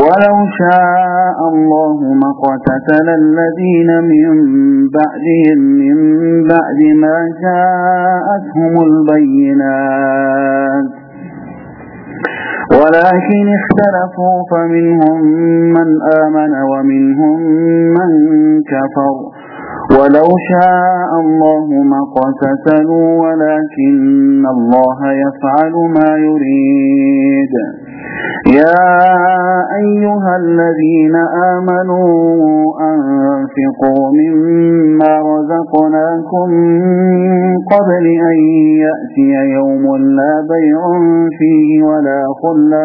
ولو شاء الله ما قتتل الذين من بعدهم من بعد ما جاءتهم البينات. ولكن اختلفوا فمنهم من آمن ومنهم من كفر. ولو شاء الله ما قتتلوا ولكن الله يفعل ما يريد. يا أيها الذين آمنوا أنفقوا مما رزقناكم من قبل أن يأتي يوم لا بيع فيه ولا خلة.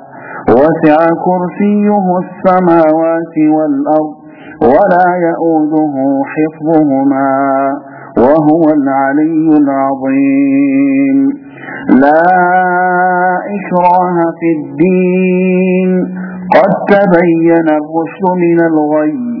وسع كرسيه السماوات والأرض ولا يؤوده حفظهما وهو العلي العظيم. لا إكراه في الدين. قد تبين الرشد من الغي.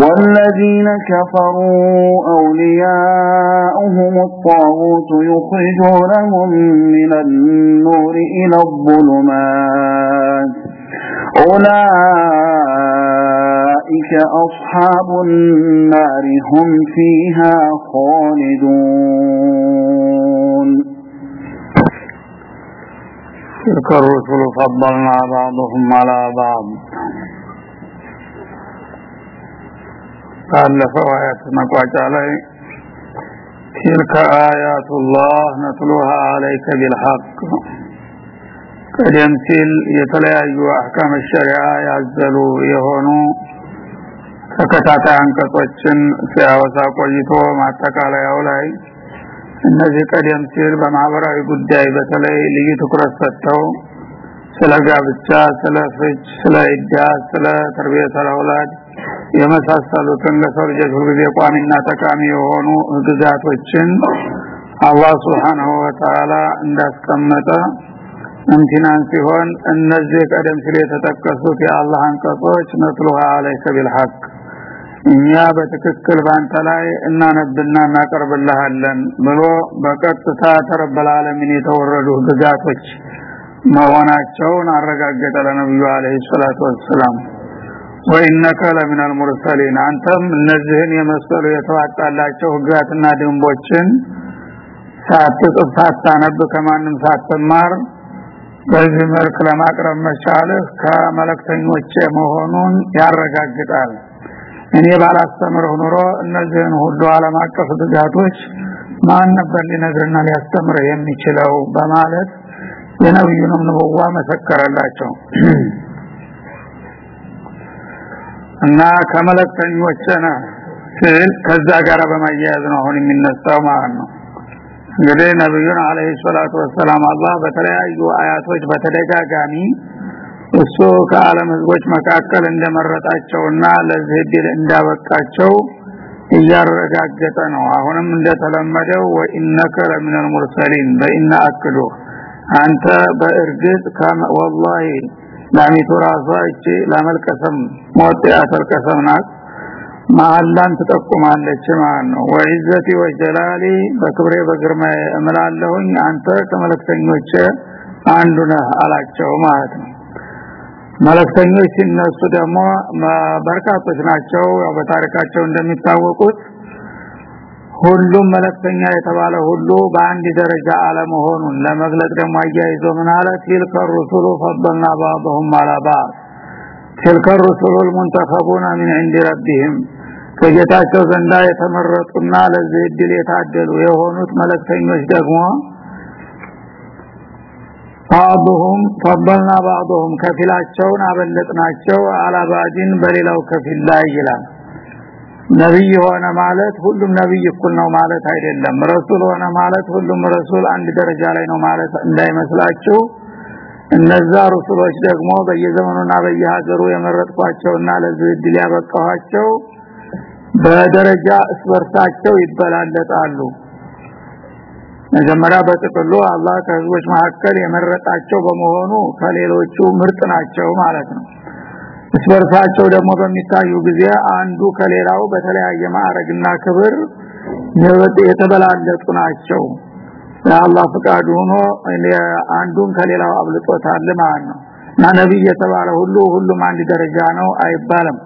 والذين كفروا أولياؤهم الطاغوت يخرجونهم من النور إلى الظلمات. أولئك أصحاب النار هم فيها خالدون. تلك الرسل فضلنا بعضهم على بعض. ባለፈው አያት መቋጫ ላይ تلك آيات الله نتلوها عليك بالحق ቀደም ሲል የተለያዩ አህካም ሸሪዓ ያዘሉ የሆኑ ተከታታይ አንቀጾችን ሲያወሳ ቆይቶ ማጠቃለያው ላይ እነዚህ ቀደም ሲል በማህበራዊ ጉዳይ በተለይ ልዩ ትኩረት ሰጥተው ስለ ጋብቻ፣ ስለ ፍች፣ ስለ ኢዳ፣ ስለ ተርቢየት አልአውላድ የመሳሰሉትን ለሰው ልጆች ሁልጊዜ ቋሚና ጠቃሚ የሆኑ ህግጋቶችን አላህ Wa Ta'ala እንዳስቀመጠ እንቲናን ሲሆን እነዚህ ቀደም ሲል የተጠቀሱት የአላህ አንቀጾች ነጥሉሃ አለይከ ቢልሐቅ። እኛ በትክክል ባንተ ላይ እናነብና እናቀርብልሃለን ብሎ በቀጥታ ተረበል ዓለሚን የተወረዱ ህግጋቶች መሆናቸውን አረጋገጠ ለነብዩ አለይሂ ሰላቱ ወሰላም ወኢነከ ለሚነል ሙርሰሊን። አንተም እነዚህን የመሰሉ የተዋጣላቸው ህግጋትና ደንቦችን ሳትጽፍ ሳታነብ ከማንም ሳትማር በዚህ መልክ ለማቅረብ መቻልህ ከመለክተኞች መሆኑን ያረጋግጣል። እኔ ባላስተምርህ ኑሮ እነዚህን ሁሉ ዓለም አቀፍ ህግጋቶች ማን ነበር ሊነግርና ሊያስተምርህ የሚችለው? በማለት የነብዩንም ንቡዋ መሰከረላቸው እና ከመለክተኞች ነህ ሲል ከዛ ጋር በማያያዝ ነው አሁን የሚነሳው ማለት ነው። እንግዲህ ነብዩን አለይሂ ሰላቱ ወሰላም አላህ በተለያዩ አያቶች በተደጋጋሚ እሱ ከዓለም ህዝቦች መካከል እንደመረጣቸውና ለዚህ ድል እንዳበቃቸው እያረጋገጠ ነው። አሁንም እንደተለመደው ወኢነከ ለሚነል ሙርሰሊን በኢና አክዱ አንተ በእርግጥ ወላሂ ላሚቱ ራሷ እቺ ለመልቀሰም ሞጥያተል ቀሰም ናት። መሐላን ትጠቁማለች ማለት ነው። ወይዘቲ ወጀላሊ በክብሬ በግርማ እምላለሁኝ አንተ ከመለክተኞች አንዱ ነህ አላቸው ማለት ነው። መለክተኞች ሲነሱ ደግሞ በርካቶች ናቸው። በታሪካቸው እንደሚታወቁት ሁሉም መለክተኛ የተባለ ሁሉ በአንድ ደረጃ አለመሆኑን ለመግለጽ ደግሞ አያይዞ ምን አለ تلك الرسل فضلنا بعضهم على بعض تلك الرسل المنتخبون من عند ربهم ከጌታቸው ዘንዳ የተመረጡና ለዚህ እድል የታደሉ የሆኑት መለክተኞች ደግሞ بعضهم فضلنا بعضهم ከፊላቸውን አበለጥናቸው አላባዲን በሌላው ከፊል ላይ ይላል ነብይ ሆነ ማለት ሁሉም ነብይ እኩል ነው ማለት አይደለም። ረሱል ሆነ ማለት ሁሉም ረሱል አንድ ደረጃ ላይ ነው ማለት እንዳይመስላችሁ። እነዛ ረሱሎች ደግሞ በየዘመኑና በየሀገሩ የመረጥኳቸውና ለዚህ እድል ያበቃኋቸው በደረጃ እስበርሳቸው ይበላለጣሉ። መጀመሪያ በጥቅሉ አላህ ከህዝቦች መካከል የመረጣቸው በመሆኑ ከሌሎቹ ምርጥ ናቸው ማለት ነው እስበርሳቸው ደግሞ በሚታዩ ጊዜ አንዱ ከሌላው በተለያየ ማዕረግና ክብር የተበላለጡ ናቸው የአላህ ፍቃድ ሆኖ አንዱን ከሌላው አብልጦታል ማለት ነው እና ነብይ የተባለ ሁሉ ሁሉም አንድ ደረጃ ነው አይባልም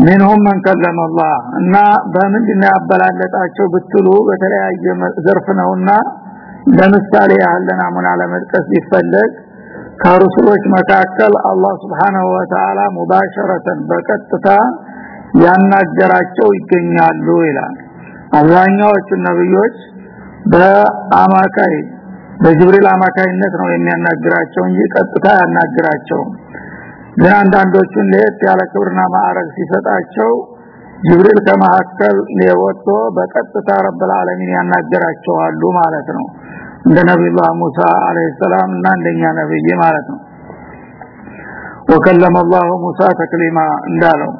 منهم من كلم الله እና በምንድን ያበላለጣቸው ብትሉ በተለያየ ዘርፍ ነውና ለምሳሌ ያህል ናሙና ለመጥቀስ ቢፈለግ ከሩስሎች መካከል አላህ Subhanahu Wa Ta'ala ሙባሸረተን በቀጥታ ያናገራቸው ይገኛሉ ይላል። አብዛኛዎቹ ነብዮች በአማካይ በጅብሪል አማካይነት ነው የሚያናግራቸው እንጂ ቀጥታ ያናግራቸው ግን አንዳንዶቹን ለየት ያለ ክብርና ማዕረግ ሲሰጣቸው ጅብሪል ከመካከል ወጥቶ በቀጥታ ረብል ዓለሚን ያናገራቸዋሉ ማለት ነው። እንደ ነብዩላህ ሙሳ አለይሂ ሰላም እና እንደኛ ነብይ ማለት ነው ወከለመ الله ሙሳ ተክሊማ እንዳለው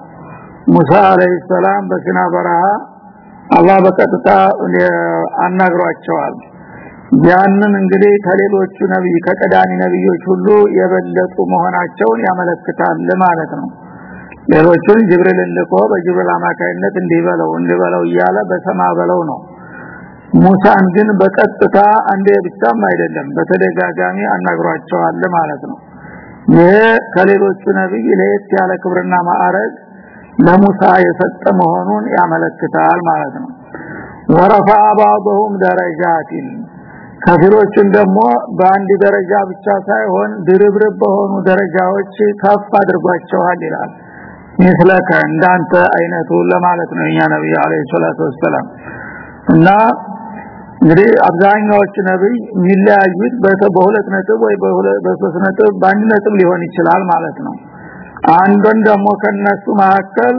ሙሳ አለይሂ ሰላም በሲና በረሃ አላህ በቀጥታ አናግሯቸዋል ያንን እንግዲህ ከሌሎቹ ነብይ ከቀዳሚ ነብዮች ሁሉ የበለጡ መሆናቸውን ያመለክታል ማለት ነው ሌሎቹን ጅብሪል ልኮ በጅብሪል አማካይነት እንዲበለው እንዲበለው እያለ በሰማ በለው ነው ሙሳን ግን በቀጥታ አንዴ ብቻም አይደለም በተደጋጋሚ አናግሯቸዋል ማለት ነው ይሄ ከሌሎቹ ነብይ ለየት ያለ ክብርና ማዕረግ ለሙሳ የሰጠ መሆኑን ያመለክታል ማለት ነው ወረፋ بعضهم درجات ከፊሮችን ደግሞ በአንድ ደረጃ ብቻ ሳይሆን ድርብርብ በሆኑ ደረጃዎች ከፍ አድርጓቸዋል ይላል ምስለከ እንዳንተ አይነቱ ለማለት ነው እኛ ነብይ አለይሂ ሰላቱ ወሰለም እና እንግዲህ አብዛኛዎቹ ነብይ የሚለያዩት በሁለት ነጥብ ወይ በሶስት ነጥብ በአንድ ነጥብ ሊሆን ይችላል ማለት ነው። አንዱን ደግሞ ከነሱ መካከል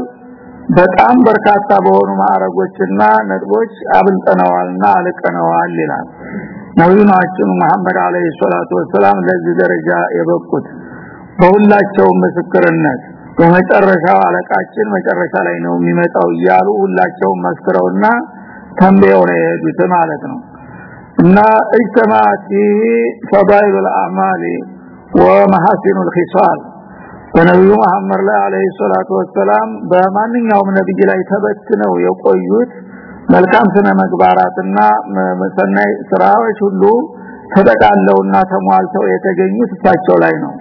በጣም በርካታ በሆኑ ማዕረጎችና ነጥቦች አብልጠነዋልና አልቀነዋል ይላል። ነብዩናችን መሐመድ አለይሂ ሰላቱ ወሰላም ለዚህ ደረጃ የበቁት። በሁላቸው ምስክርነት በመጨረሻው አለቃችን መጨረሻ ላይ ነው የሚመጣው እያሉ ሁላቸው መስክረውና ተንበየው ነው የሄዱት ማለት ነው እና እጅተማቲ ፈዳኢል الأعمال ومحاسن الخصال በነብዩ መሐመድ ላይ አለይሂ ሰላቱ ወሰላም በማንኛውም ነብይ ላይ ተበትነው የቆዩት መልካም ስነ ምግባራትና መሰናይ ስራዎች ሁሉ ተጠቃለውና ተሟልተው የተገኙት እሳቸው ላይ ነው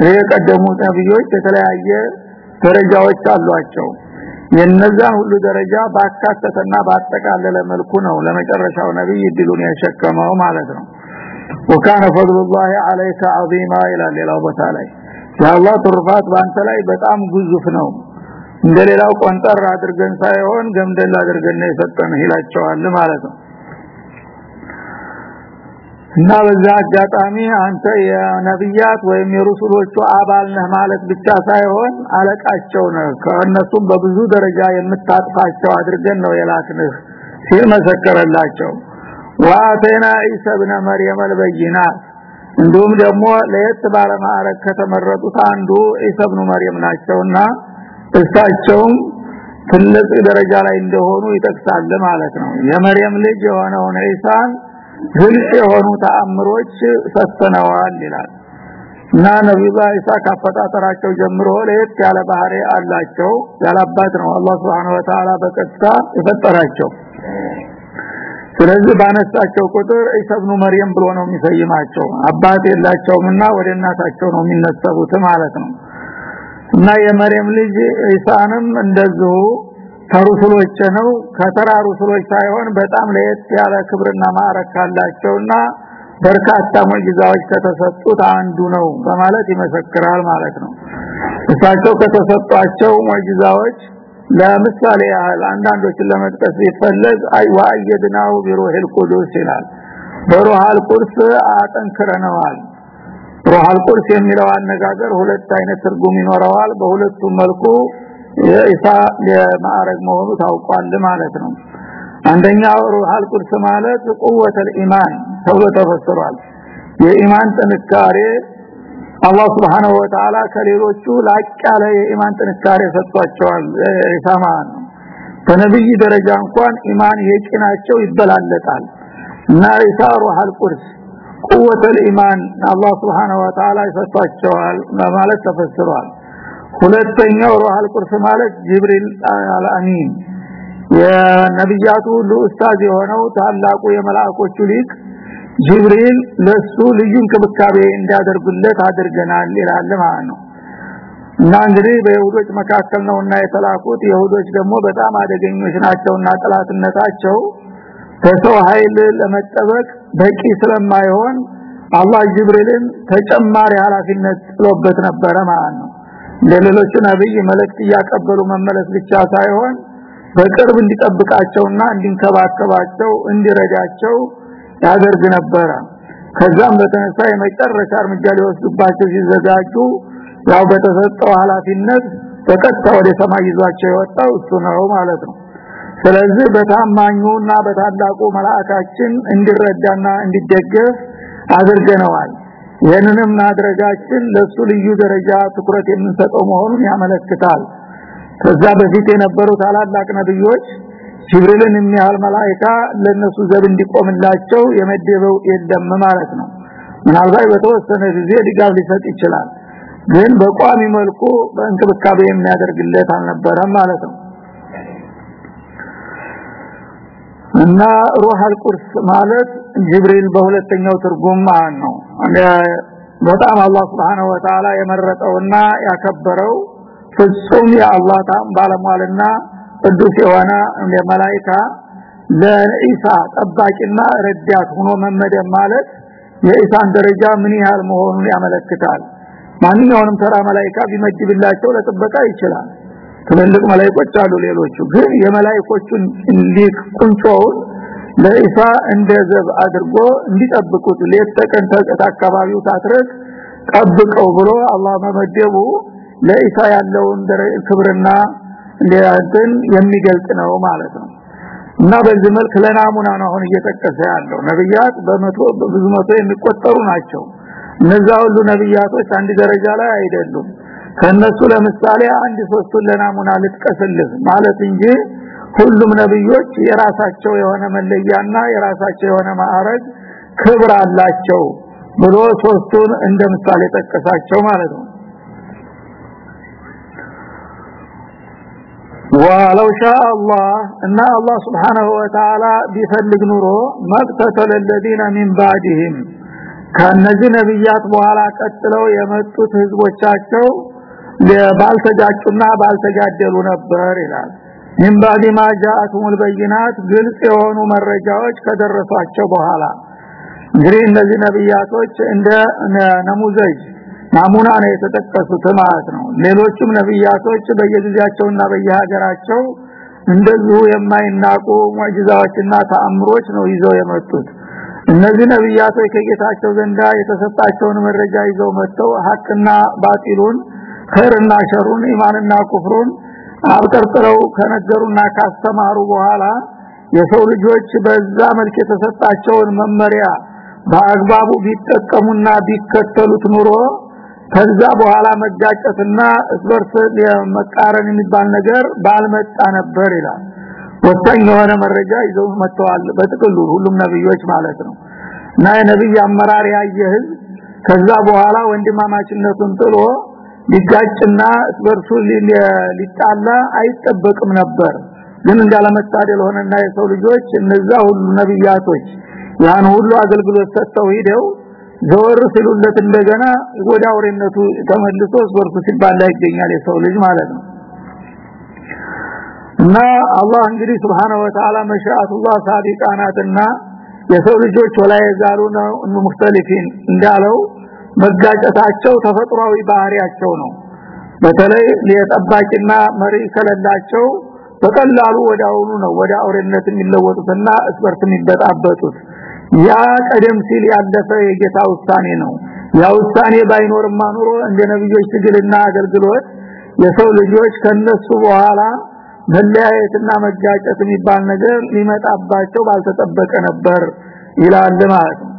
ይሄ ቀደሙት ነብዮች የተለያየ ደረጃዎች አሏቸው የነዛን ሁሉ ደረጃ ባካተተና ባጠቃለለ መልኩ ነው ለመጨረሻው ነብይ ድሉን ያሸከመው ማለት ነው وكان فضل الله عليك عظيما الى ሌላው ቦታ ላይ የአላህ ትሩፋት ባንተ ላይ በጣም ግዙፍ ነው እንደሌላው ቆንጠር አድርገን ሳይሆን ገምደል አድርገን የሰጠን ይላቸዋል ማለት ነው እና በዛ አጋጣሚ አንተ የነብያት ወይም የሩሱሎቹ አባል ነህ ማለት ብቻ ሳይሆን አለቃቸው ነህ። ከእነሱም በብዙ ደረጃ የምታጥፋቸው አድርገን ነው የላክንህ ሲል መሰከረላቸው። ወአተና ኢሳ ኢብነ መርየም አልበይናት። እንዲሁም ደግሞ ለየት ባለ ማዕረግ ከተመረጡት አንዱ ኢሳ ኢብኑ መርየም ናቸውና እሳቸውም ትልቅ ደረጃ ላይ እንደሆኑ ይጠቅሳል ማለት ነው። የመርየም ልጅ የሆነውን ኢሳን ግልጽ የሆኑ ተአምሮች ሰጥተነዋል ይላል። እና ነብዩ ኢሳ ካፈጣጠራቸው ጀምሮ ለየት ያለ ባህሪ አላቸው። ያላባት ነው አላህ Subhanahu Wa Ta'ala በቀጥታ የፈጠራቸው። ስለዚህ ባነሳቸው ቁጥር ኢሳ ኢብኑ መርየም ብሎ ነው የሚሰይማቸው። አባት የላቸውምና ወደ እናታቸው ነው የሚነሰቡት ማለት ነው። እና የመርየም ልጅ ኢሳንም እንደዚሁ ከሩሱሎች ነው ከተራ ሳይሆን በጣም ለየት ያለ ክብርና ማዕረግ ካላቸውና በርካታ ሙዕጂዛዎች ከተሰጡት አንዱ ነው በማለት ይመሰክራል ማለት ነው። እሳቸው ከተሰጧቸው ሙዕጂዛዎች ለምሳሌ ያህል አንዳንዶችን ለመጥቀስ ቢፈለግ ወአየድናው ቢሩሂል ቁዱስ ይላል። በሩሃል ቁርስ አጠንክረነዋል። ሩሃል ቁርስ የሚለው አነጋገር ሁለት አይነት ትርጉም ይኖረዋል። በሁለቱም መልኩ የኢሳ የማዕረግ መሆኑ ታውቋል ማለት ነው። አንደኛው ሩሃል ቁርስ ማለት ቁወተል ኢማን ተብሎ ተፈስሯል። የኢማን ጥንካሬ አላህ Subhanahu Wa Ta'ala ከሌሎቹ ላቅ ያለ የኢማን ጥንካሬ ሰጥቷቸዋል። ኢሳ ማለት ነው። በነብይ ደረጃ እንኳን ኢማን የቂናቸው ይበላለጣል። እና ኢሳ ሩሃል ቁርስ ቁወተል ኢማን አላህ Subhanahu Wa Ta'ala ይሰጣቸዋል ማለት ተፈስሯል ሁለተኛው ሩሃል ቁርስ ማለት ጅብሪል አልአሚን። የነብያቱ ሁሉ ኡስታዝ የሆነው ታላቁ የመላእኮቹ ሊቅ ጅብሪል ለሱ ልዩ እንክብካቤ እንዲያደርጉለት አድርገናል ይላል ማለት ነው። እና እንግዲህ በይሁዶች መካከል ነውና የተላኩት። ይሁዶች ደግሞ በጣም አደገኞች ናቸውና ጥላትነታቸው ከሰው ኃይል ለመጠበቅ በቂ ስለማይሆን አላህ ጅብሪልን ተጨማሪ ኃላፊነት ጥሎበት ነበረ ማለት ነው ለሌሎቹ ነብይ መልእክት እያቀበሉ መመለስ ብቻ ሳይሆን በቅርብ እንዲጠብቃቸውና እንዲንከባከባቸው እንዲረዳቸው ያደርግ ነበረ። ከዛም በተነሳ የመጨረሻ እርምጃ ሊወስዱባቸው ሲዘጋጁ ያው በተሰጠው ኃላፊነት በቀጥታ ወደ ሰማይ ይዟቸው የወጣው እሱ ነው ማለት ነው። ስለዚህ በታማኙና በታላቁ መላእካችን እንዲረዳና እንዲደገፍ አድርገነዋል ይህንንም ማድረጋችን ለሱ ልዩ ደረጃ ትኩረት የምንሰጠው መሆኑን ያመለክታል። ከዛ በፊት የነበሩ ታላላቅ ነብዮች ጅብሪልን የሚያህል መላእክት ለነሱ ዘብ እንዲቆምላቸው የመደበው የለም ማለት ነው። ምናልባት በተወሰነ ጊዜ ድጋፍ ሊሰጥ ይችላል ግን በቋሚ መልኩ በእንክብካቤ የሚያደርግለት አልነበረም ማለት ነው እና ሩሃል ቁርስ ማለት ጅብሪል በሁለተኛው ትርጉም ማለት ነው። በጣም አላህ Subhanahu Wa Ta'ala የመረጠውና ያከበረው ፍጹም የአላህ ታም ባለሟልና ቅዱስ የሆነ መላእክታ ለኢሳ ጠባቂና ረዳት ሆኖ መመደብ ማለት የኢሳን ደረጃ ምን ያህል መሆኑን ያመለክታል። ማንኛውንም ተራ መላእክታ ቢመድብላቸው ለጥበቃ ይችላል ትልልቅ መላእክቶች አሉ ሌሎቹ። ግን የመላእክቶቹን ሊቅ ቁንጮውን ለኢሳ እንደዘብ አድርጎ እንዲጠብቁት ሌት ተቀን ተቀት አካባቢው ታትረክ ጠብቀው ብሎ አላህ መመደቡ ለኢሳ ያለውን ክብርና እንዲያንተን የሚገልጽ ነው ማለት ነው። እና በዚህ መልክ ለናሙና ነው አሁን እየተጠቀሰ ያለው። ነብያት በመቶ ብዙ መቶ የሚቆጠሩ ናቸው። እነዛ ሁሉ ነብያቶች አንድ ደረጃ ላይ አይደሉም ከነሱ ለምሳሌ አንድ ሶስቱን ለናሙና ልጥቀስልህ ማለት እንጂ ሁሉም ነብዮች የራሳቸው የሆነ መለያና የራሳቸው የሆነ ማዕረግ ክብር አላቸው ብሎ ሶስቱን እንደ ምሳሌ ጠቀሳቸው ማለት ነው ወለው ሻ አላህ እና አላህ Subhanahu Wa Ta'ala ቢፈልግ ኑሮ መቅተተለ الذين من بعدهم ከነዚህ ነብያት በኋላ ቀጥለው የመጡት ህዝቦቻቸው ባልተጋጩና ባልተጋደሉ ነበር ይላል። ምን ባዲ ማ ጃአቱል በይናት ግልጽ የሆኑ መረጃዎች ከደረሷቸው በኋላ እንግዲህ እነዚህ ነብያቶች እንደ ነሙዘጅ ናሙና ነው የተጠቀሱት ማለት ነው። ሌሎችም ነብያቶች በየጊዜያቸውና በየሀገራቸው እንደዚሁ የማይናቁ ሙዕጂዛዎችና ተአምሮች ነው ይዘው የመጡት። እነዚህ ነብያቶች ከጌታቸው ዘንዳ የተሰጣቸውን መረጃ ይዘው መጥተው ሐቅና ባጢሉን ኸይርና ሸሩን ኢማንና ኩፍሩን አብጠርጥረው ከነገሩና ካስተማሩ በኋላ የሰው ልጆች በዛ መልክ የተሰጣቸውን መመሪያ በአግባቡ ቢጠቀሙና ቢከተሉት ኑሮ ከዛ በኋላ መጋጨትና እስበርስ መቃረን የሚባል ነገር ባልመጣ ነበር ይላል። ወሳኝ የሆነ መረጃ ይዘው መጥተዋል በጥቅሉ ሁሉም ነብዮች ማለት ነው። እና የነብይ አመራር ያየ ህዝብ ከዛ በኋላ ወንድማማችነቱን ጥሎ ሊጋጭና እስበርሱ ሊጣላ አይጠበቅም ነበር። ግን እንዳለመታደል ሆነና የሰው ልጆች እነዛ ሁሉ ነብያቶች ያን ሁሉ አገልግሎት ሰጥተው ሂደው ዘወር ሲሉለት እንደገና ወደ አውሬነቱ ተመልሶ እስበርሱ ሲባላ ይገኛል የሰው ልጅ ማለት ነው። እና አላህ እንግዲህ Subhanahu Wa Ta'ala መሻአቱላህ ሳቢቃናትና የሰው ልጆች ወላይ ያዛሉና ሙክተሊፊን እንዳለው መጋጨታቸው ተፈጥሯዊ ባህሪያቸው ነው። በተለይ ለጠባቂና መሪ ከለላቸው በቀላሉ ወዳውኑ ነው ወደ አውሬነት የሚለወጡትና እስበርት የሚበጣበጡት። ያ ቀደም ሲል ያለፈ የጌታ ውሳኔ ነው። ያ ውሳኔ ባይኖርማ ኑሮ እንደ ነብዮች ትግልና አገልግሎት የሰው ልጆች ከነሱ በኋላ መለያየትና መጋጨት የሚባል ነገር ሊመጣባቸው ባልተጠበቀ ነበር ይላል ማለት ነው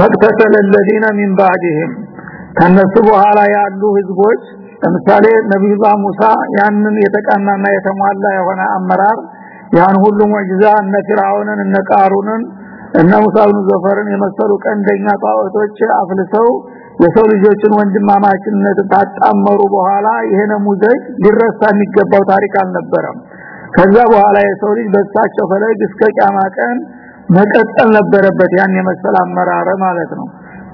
መቅተሰለ الذين من بعدهم ከነሱ በኋላ ያሉ ህዝቦች ለምሳሌ ነብዩላህ ሙሳ ያንን የተቃናና የተሟላ የሆነ አመራር ያን ሁሉ ሙዕጂዛ እነ ፊርዓውንን እነ ቃሩንን እነ ሙሳ ብን ዘፈርን የመሰሉ ቀንደኛ ጣዖቶች አፍልሰው የሰው ልጆችን ወንድማማችነት ታጣመሩ በኋላ ይሄን ሙዘጅ ሊረሳ የሚገባው ታሪክ አልነበረም ከዛ በኋላ የሰው ልጅ በሳቸው ፈለግ እስከ ቂያማ ቀን መቀጠል ነበረበት ያን የመሰለ አመራረ ማለት ነው።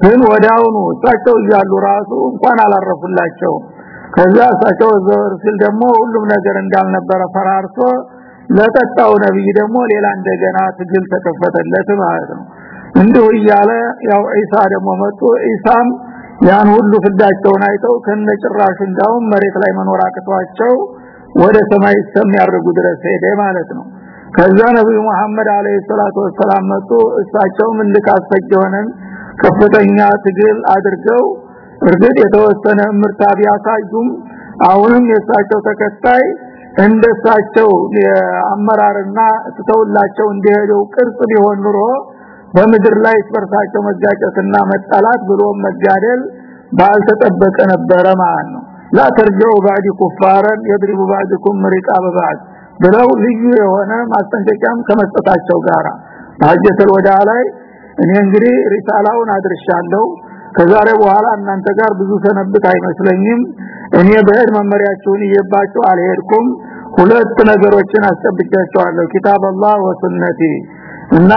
ግን ወዳውኑ እሳቸው እያሉ ራሱ እንኳን አላረፉላቸው ከዛ እሳቸው ዘወር ሲል ደግሞ ሁሉም ነገር እንዳልነበረ ፈራርሶ ለጠጣው ነብይ ደግሞ ሌላ እንደገና ትግል ተከፈተለት ማለት ነው። እንዲሁ እያለ ያው ኢሳ ደግሞ መጡ። ኢሳም ያን ሁሉ ፍዳቸውን አይተው ከነጭራሹ እንዳውም መሬት ላይ መኖር አቅቷቸው ወደ ሰማይ እስከሚያርጉ ድረስ ሄደ ማለት ነው ከዛ ነብዩ መሐመድ አለይሂ ሰላቱ ወሰላም መጡ። እሳቸው ምልክ አስፈጀውነን ከፍተኛ ትግል አድርገው እርግጥ የተወሰነ ምርታ ቢያሳዩም አሁንም የእሳቸው ተከታይ እንደሳቸው የአመራርና ተተውላቸው እንደሄደው ቅርጽ ቢሆን ኑሮ በምድር ላይ ስበርሳቸው መጋጨትና መጣላት ብሎ መጋደል ባልተጠበቀ ነበረ ማለት ነው። ላ ተርጀው ባዲ ኩፋረን የድሪቡ ባዲኩም ሪቃ በባድ ብለው ልዩ የሆነ ማስጠንቀቂያም ከመስጠታቸው ጋራ ታጀተል ወዳ ላይ እኔ እንግዲህ ሪሳላውን አድርሻለሁ። ከዛሬ በኋላ እናንተ ጋር ብዙ ሰነብት አይመስለኝም። እኔ በህድ መመሪያችሁን እየባችሁ አልሄድኩም። ሁለት ነገሮችን አስጠብቻቸዋለሁ ኪታብ አላህ ወሱነቲ እና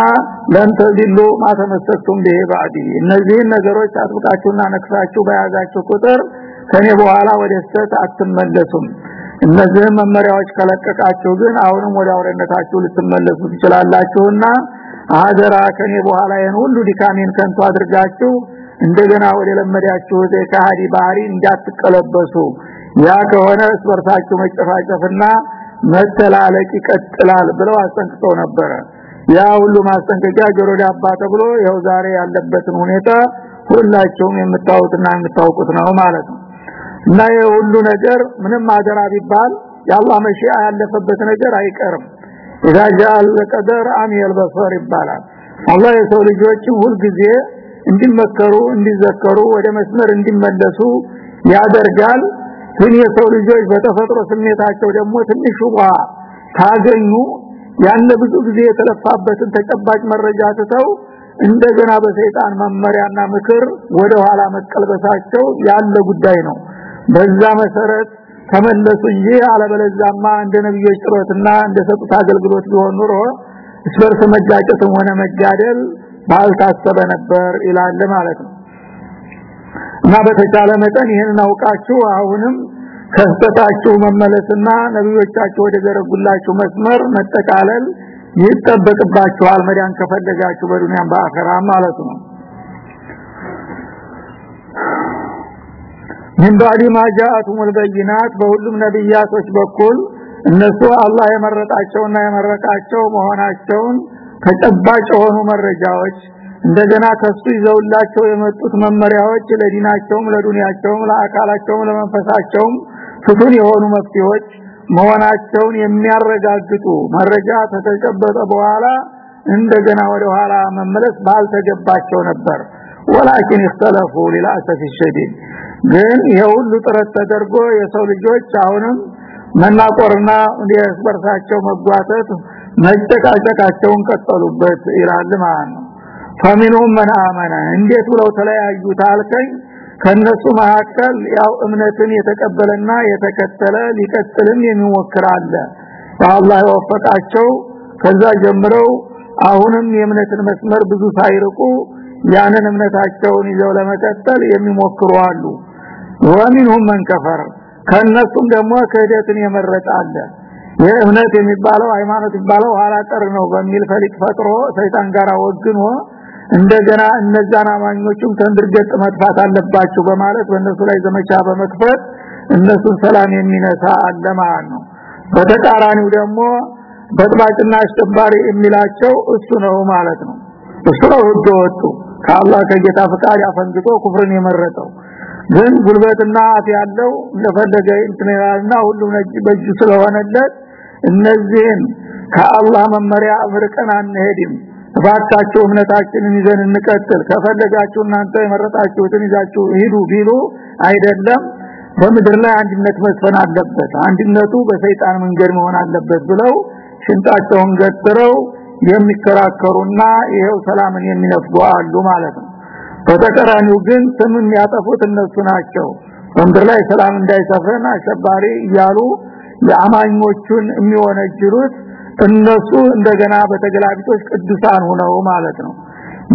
ለንተዚሉ ማተመሰክቱም ቢሄ ባዲ እነዚህን ነገሮች አጥብቃችሁና ነክሳችሁ በያዛችሁ ቁጥር ከኔ በኋላ ወደ ስተት አትመለሱም እነዚህን መመሪያዎች ከለቀቃችሁ ግን አሁንም ወደ አውረነታችሁ ልትመለሱ ትችላላችሁና አደራ ከኔ በኋላ ይሄን ሁሉ ዲካሜን ከንቱ አድርጋችሁ እንደገና ወደ ለመዳችሁት የካሃዲ ባህሪ እንዳትቀለበሱ። ያ ከሆነ እስበርታችሁ መጨፋጨፍና መተላለቅ ይቀጥላል ብለው አስጠንቅቀው ነበረ። ያ ሁሉ ማስጠንቀቂያ ጆሮ ዳባ ተብሎ ይኸው ዛሬ ያለበትን ሁኔታ ሁላችሁም የምታውቁትና የምታውቁት ነው ማለት ነው እና የሁሉ ነገር ምንም አደራ ቢባል የአላህ መሺአ ያለፈበት ነገር አይቀርም اذا جاء القدر ام البصر ይባላል አላህ የሰው ልጆችን ሁሉ ጊዜ እንዲመከሩ እንዲዘከሩ ወደ መስመር እንዲመለሱ ያደርጋል ግን የሰው ልጆች በተፈጥሮ ስሜታቸው ደግሞ ትንሽ ውሃ ካገኙ ያን ብዙ ጊዜ የተለፋበትን ተጨባጭ መረጃ ትተው እንደገና በሰይጣን መመሪያና ምክር ወደ ኋላ መቀልበሳቸው ያለ ጉዳይ ነው በዛ መሰረት ተመለሱ እንጂ አለበለዛማ እንደ ነብዮች ጥሮትና እንደ ሰጡት አገልግሎት ቢሆን ኑሮ እስበርስ መጋጨትም ሆነ መጋደል ባልታሰበ ነበር ይላል ማለት ነው። እና በተቻለ መጠን ይሄንን አውቃችሁ አሁንም ከስተታችሁ መመለስና ነብዮቻችሁ ወደ ዘረጉላችሁ መስመር መጠቃለል ይጠበቅባችኋል። መዳን ከፈለጋችሁ በዱንያም በአኸራ ማለት ነው ምን ባዲ ማጃአቱም البينات በሁሉም ነብያቶች በኩል እነሱ አላህ የመረጣቸውና የመረቃቸው መሆናቸውን ተጨባጭ የሆኑ መረጃዎች እንደገና ከሱ ይዘውላቸው የመጡት መመሪያዎች ለዲናቸውም ለዱንያቸውም ለአካላቸውም ለመንፈሳቸውም ፍቱን የሆኑ መፍትሄዎች መሆናቸውን የሚያረጋግጡ መረጃ ተተጨበጠ በኋላ እንደገና ወደ ኋላ መመለስ ባልተገባቸው ነበር ወላኪን اختلفوا للاسف الشديد ግን የሁሉ ጥረት ተደርጎ የሰው ልጆች አሁንም መናቆርና የስበርሳቸው መጓተት መጨቃጨቃቸውን ቀጠሉበት ይላል ማለት ነው። ፈሚኑም መን አመነ? እንዴት ብለው ተለያዩ ታልከኝ? ከነሱ መካከል ያው እምነትን የተቀበለና የተከተለ ሊቀጥልም የሚሞክር አለ። አላህ የወፈቃቸው። ከዛ ጀምረው አሁንም የእምነትን መስመር ብዙ ሳይርቁ ያንን እምነታቸውን ይዘው ለመቀጠል የሚሞክሩ አሉ ወሚንሁም መን ከፈር ከነሱም ደግሞ ክህደትን የመረጠ አለ። የእምነት የሚባለው ሃይማኖት የሚባለው ኋላ ነው በሚል ፈሊቅ ፈጥሮ ሰይጣን ጋር ወግኖ እንደገና እነዛን አማኞቹም ተንድርገጥ መጥፋት አለባቸው በማለት በእነሱ ላይ ዘመቻ በመክፈት እነሱን ሰላም የሚነሳ አለ ማለት ነው። በተቃራኒው ደግሞ በጥባጭና አስከባሪ የሚላቸው እሱ ነው ማለት ነው። እሱ ነው ወጡ ከአላህ ከጌታ ፍቃድ ያፈንግጦ ኩፍርን የመረጠው ግን ጉልበትና አፍ ያለው እንደፈለገ እንትናልና ሁሉም ነጅ በእጁ ስለሆነለት እነዚህን ከአላህ መመሪያ ምርቀን አንሄድም። እባካችሁ እምነታችንን ይዘን እንቀጥል። ከፈለጋችሁ እናንተ የመረጣችሁትን ይዛችሁ ሂዱ ቢሉ አይደለም። በምድር ላይ አንድነት መስፈን አለበት። አንድነቱ በሰይጣን መንገድ መሆን አለበት ብለው ሽንጣቸውን ገትረው የሚከራከሩና ይሄው ሰላምን የሚነፍጉ አሉ ማለት ነው በተቀራኒው ግን ስም የሚያጠፉት እነሱ ናቸው። በምድር ላይ ሰላም እንዳይሰፍን አሸባሪ እያሉ የአማኞቹን የሚወነጅሉት እነሱ እንደገና በተገላቢጦች ቅዱሳን ሆነው ማለት ነው።